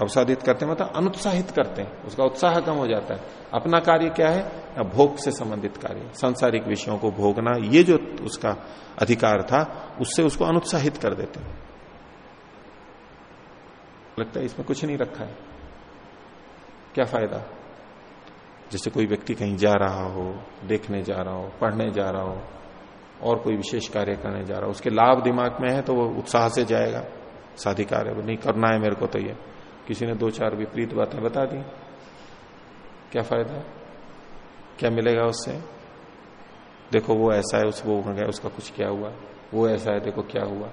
अवसादित करते मतलब अनुत्साहित करते हैं, उसका उत्साह कम हो जाता है। अपना कार्य क्या है? भोग से संबंधित कार्य। सांसारिक विषयों को भोगना, ये जो उसका अधिकार था, उससे उसको अनुत्साहित कर देते हैं। लगता है इसमें कुछ नहीं रखा है। क्या फ़ायदा? जैसे कोई व्यक्ति कहीं जा रहा हो, देखने जा रहा हो, पढ़ने जा रहा हो, और कोई विशेष कार्य करने जा रहा हो, उसके लाभ दिमाग में है तो वो उत्साह से जाएगा। साधिकार है, वो नहीं, करना है मेरे को तो ये। किसी ने दो चार विपरीत बातें बता दी। क्या फ़ायदा? क्या मिलेगा उससे? देखो, वो ऐसा है, उस वो हो गया, उसका कुछ क्या हुआ? वो ऐसा है, देखो क्या हुआ?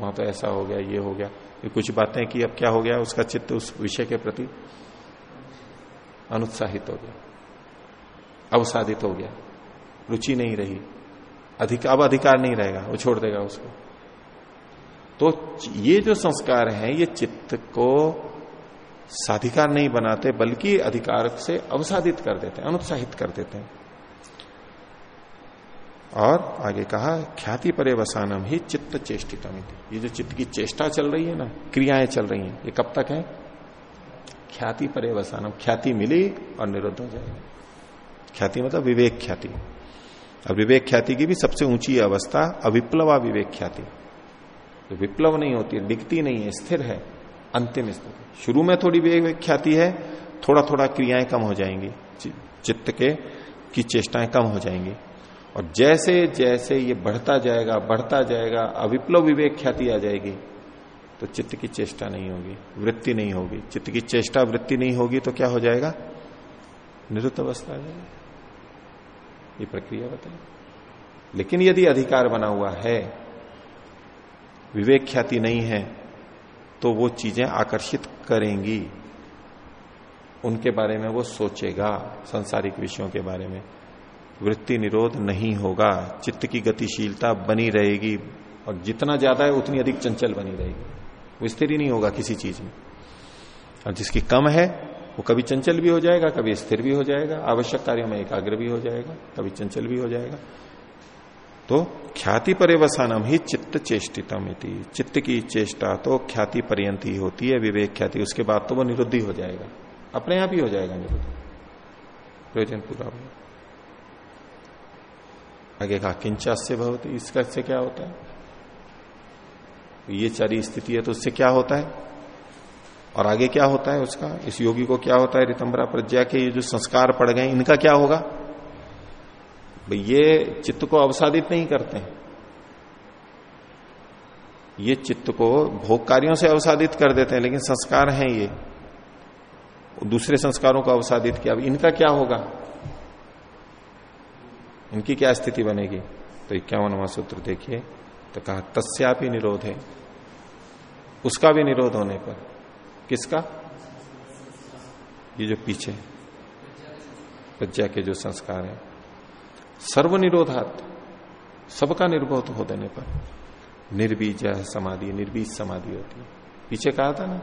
वहाँ तो ऐसा हो गया, ये हो गया। ये कुछ बातें कि, अब क्या हो गया? उसका चित्त उस विषय के प्रति अनुत्साहित हो गया, अवसादित हो गया। रुचि नहीं रही। अधिक, अब अधिकार नहीं रहेगा, वो छोड़ देगा उसको। तो ये जो संस्कार है, ये चित्त को साधिकार नहीं बनाते, बल्कि अधिकार से अवसादित कर देते हैं, अनुत्साहित कर देते हैं। और आगे कहा, ख्याति परे वसानम ही चित्त चेष्टितम ये जो चित्त की चेष्टा चल रही है ना, क्रियाएँ चल रही हैं, ये कब तक है? ख्याति परे वसानम, ख्याति मिली और निरुद्ध हो जाएगी। ख्याति मतलब विवेक ख्याति। अब विवेक ख्याति की भी सबसे ऊँची अवस्था अविप्लवा विवेक ख्याति। जो विप्लव नहीं होती दिखती नहीं है, स्थिर है अंतिम स्थिति। शुरू में थोड़ी ख्याति है थोड़ा थोड़ा क्रियाएँ कम हो जाएँगी चित्त के, की चेष्टाएँ कम हो जाएँगी। और जैसे जैसे ये बढ़ता जाएगा बढ़ता जाएगा, अविप्लव विवेक ख्याति आ जाएगी तो चित्त की चेष्टा नहीं होगी, वृत्ति नहीं होगी। चित्त की चेष्टा, वृत्ति नहीं होगी तो क्या हो जाएगा? निरुद्ध अवस्था आ जाएगी। ये प्रक्रिया बताए लेकिन यदि अधिकार बना हुआ है, विवेक ख्याति नहीं है तो वो चीज़ें आकर्षित करेंगी। उनके बारे में वो सोचेगा, सांसारिक विषयों के बारे में। वृत्ति निरोध नहीं होगा, चित्त की गतिशीलता बनी रहेगी, और जितना ज़्यादा है उतनी अधिक चंचल बनी रहेगी। वो स्थिर ही नहीं होगा किसी चीज़ में। और जिसकी कम है, वो कभी चंचल भी हो जाएगा, कभी स्थिर भी हो जाएगा, आवश्यक कार्यों में एकाग्र भी हो जाएगा, कभी चंचल भी हो जाएगा। तो ख्याति परिवसानम ही चित्त चेष्टितम चित्त की चेष्टा तो ख्याति पर्यंत ही होती है, विवेक ख्याति। उसके बाद तो वो निरुद्धि हो जाएगा। अपने आप ही हो जाएगा निरुद्ध। प्रयोजन पूरा आगे कहा किंचा से बहुत इसका से क्या होता है? ये चारी स्थिति है तो उससे क्या होता है? और आगे क्या होता है उसका? इस योगी को क्या होता है? रितंबरा प्रज्ञा के ये जो संस्कार पड़ गए, इनका क्या होगा? ये चित्त को अवसादित नहीं करते हैं। ये चित्त को भोग कार्यों से अवसादित कर देते हैं, लेकिन संस्कार हैं ये। दूसरे संस्कारों को अवसादित किया। अब इनका क्या होगा? इनकी क्या स्थिति बनेगी? तो इक्यावनवा सूत्र देखिए। तो कहा, तस्यापि निरोध है। उसका भी निरोध होने पर। किसका? ये जो पीछे। प्रज्ञा के जो संस्कार है। सर्व निरोधात सबका निर्बोध हो देने पर। निर्बीज समाधि निर्बीज समाधि होती है। पीछे कहा था ना?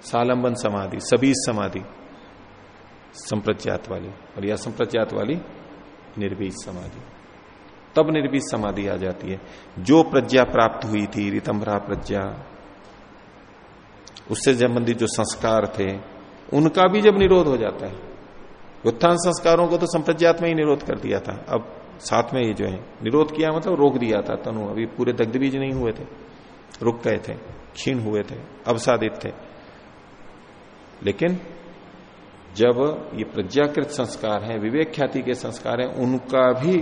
सालंबन समाधि सभी समाधि। संप्रज्ञात वाली, और या संप्रज्ञात वाली निर्बीज समाधि। तब निर्बीज समाधि आ जाती है। जो प्रज्ञा प्राप्त हुई थी रितंभरा प्रज्ञा, उससे संबंधित जो संस्कार थे, उनका भी जब निरोध हो जाता है उत्थान संस्कारों को तो संप्रज्ञात में ही निरोध कर दिया था। अब साथ में ये जो है, निरोध किया मतलब रोक दिया था तनु। अभी पूरे दग्धबीज नहीं हुए थे। रुक गए थे, क्षीण हुए थे, अवसादित थे। लेकिन जब ये प्रज्ञाकृत संस्कार है विवेक ख्याति के संस्कार है, उनका भी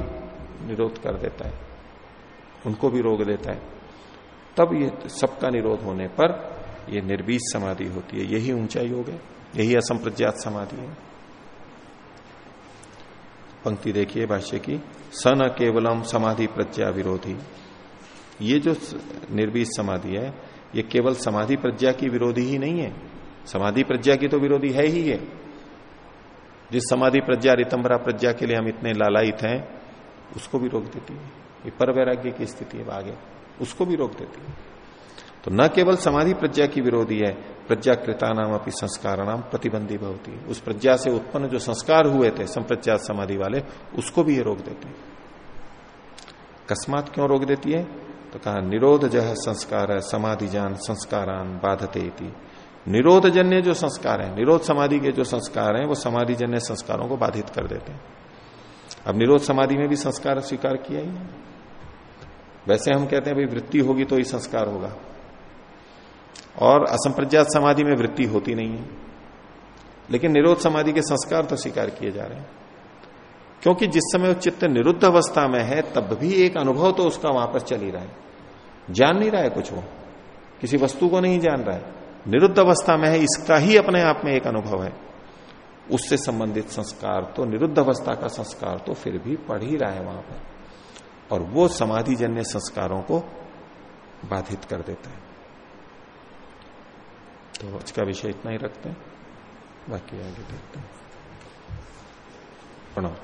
निरोध कर देता है। उनको भी रोक देता है। तब ये सबका निरोध होने पर ये निर्बीज समाधि होती है। यही ऊँचा योग है, यही असंप्रज्ञात समाधि है। पंक्ति देखिए भाष्य की, स न केवलम समाधि प्रज्ञा विरोधी। ये जो निर्बीज समाधि है, ये केवल समाधि प्रज्ञा की विरोधी ही नहीं है। समाधि प्रज्ञा की तो विरोधी है ही है। जिस समाधि प्रज्ञा, रितंबरा प्रज्ञा के लिए हम इतने लालायित हैं, उसको भी रोक देती है। ये पर वैराग्य की स्थिति है आगे। उसको भी रोक देती है। तो न केवल समाधि प्रज्ञा की विरोधी है प्रज्ञाकृता नाम अपनी संस्कार नाम प्रतिबंधी भवती। उस प्रज्ञा से उत्पन्न जो संस्कार हुए थे संप्रज्ञात समाधि वाले, उसको भी ये रोक देते हैं। अकस्मात क्यों रोक देती है? तो कहा निरोध जह संस्कार है समाधि जान संस्कारान बाधते निरोधजन्य जो संस्कार है, निरोध समाधि के जो संस्कार हैं, वो समाधि जन्य संस्कारों को बाधित कर देते हैं। अब निरोध समाधि में भी संस्कार स्वीकार किया ही वैसे हम कहते हैं, भाई, वृत्ति होगी तो ही संस्कार होगा। और असंप्रज्ञात समाधि में वृत्ति होती नहीं है। लेकिन निरोध समाधि के संस्कार तो स्वीकार किए जा रहे हैं। क्योंकि जिस समय वो चित्त निरुद्ध अवस्था में है, तब भी एक अनुभव तो उसका वहाँ पर चल ही रहा है। जान नहीं रहा है कुछ वो। किसी वस्तु को नहीं जान रहा है। निरुद्ध अवस्था में है, इसका ही अपने आप में एक अनुभव है। उससे संबंधित संस्कार तो निरुद्ध अवस्था का संस्कार तो फिर भी पढ़ ही रहा है वहाँ पर। और वो समाधि जन्य संस्कारों को बाधित कर देता है। तो आज का विषय इतना ही रखते हैं। बाकी आगे देखते हैं। प्रणाम।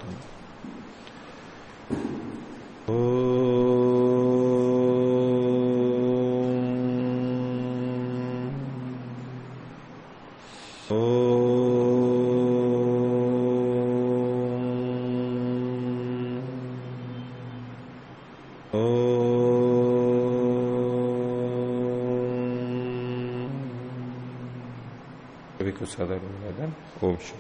bu salar komşu.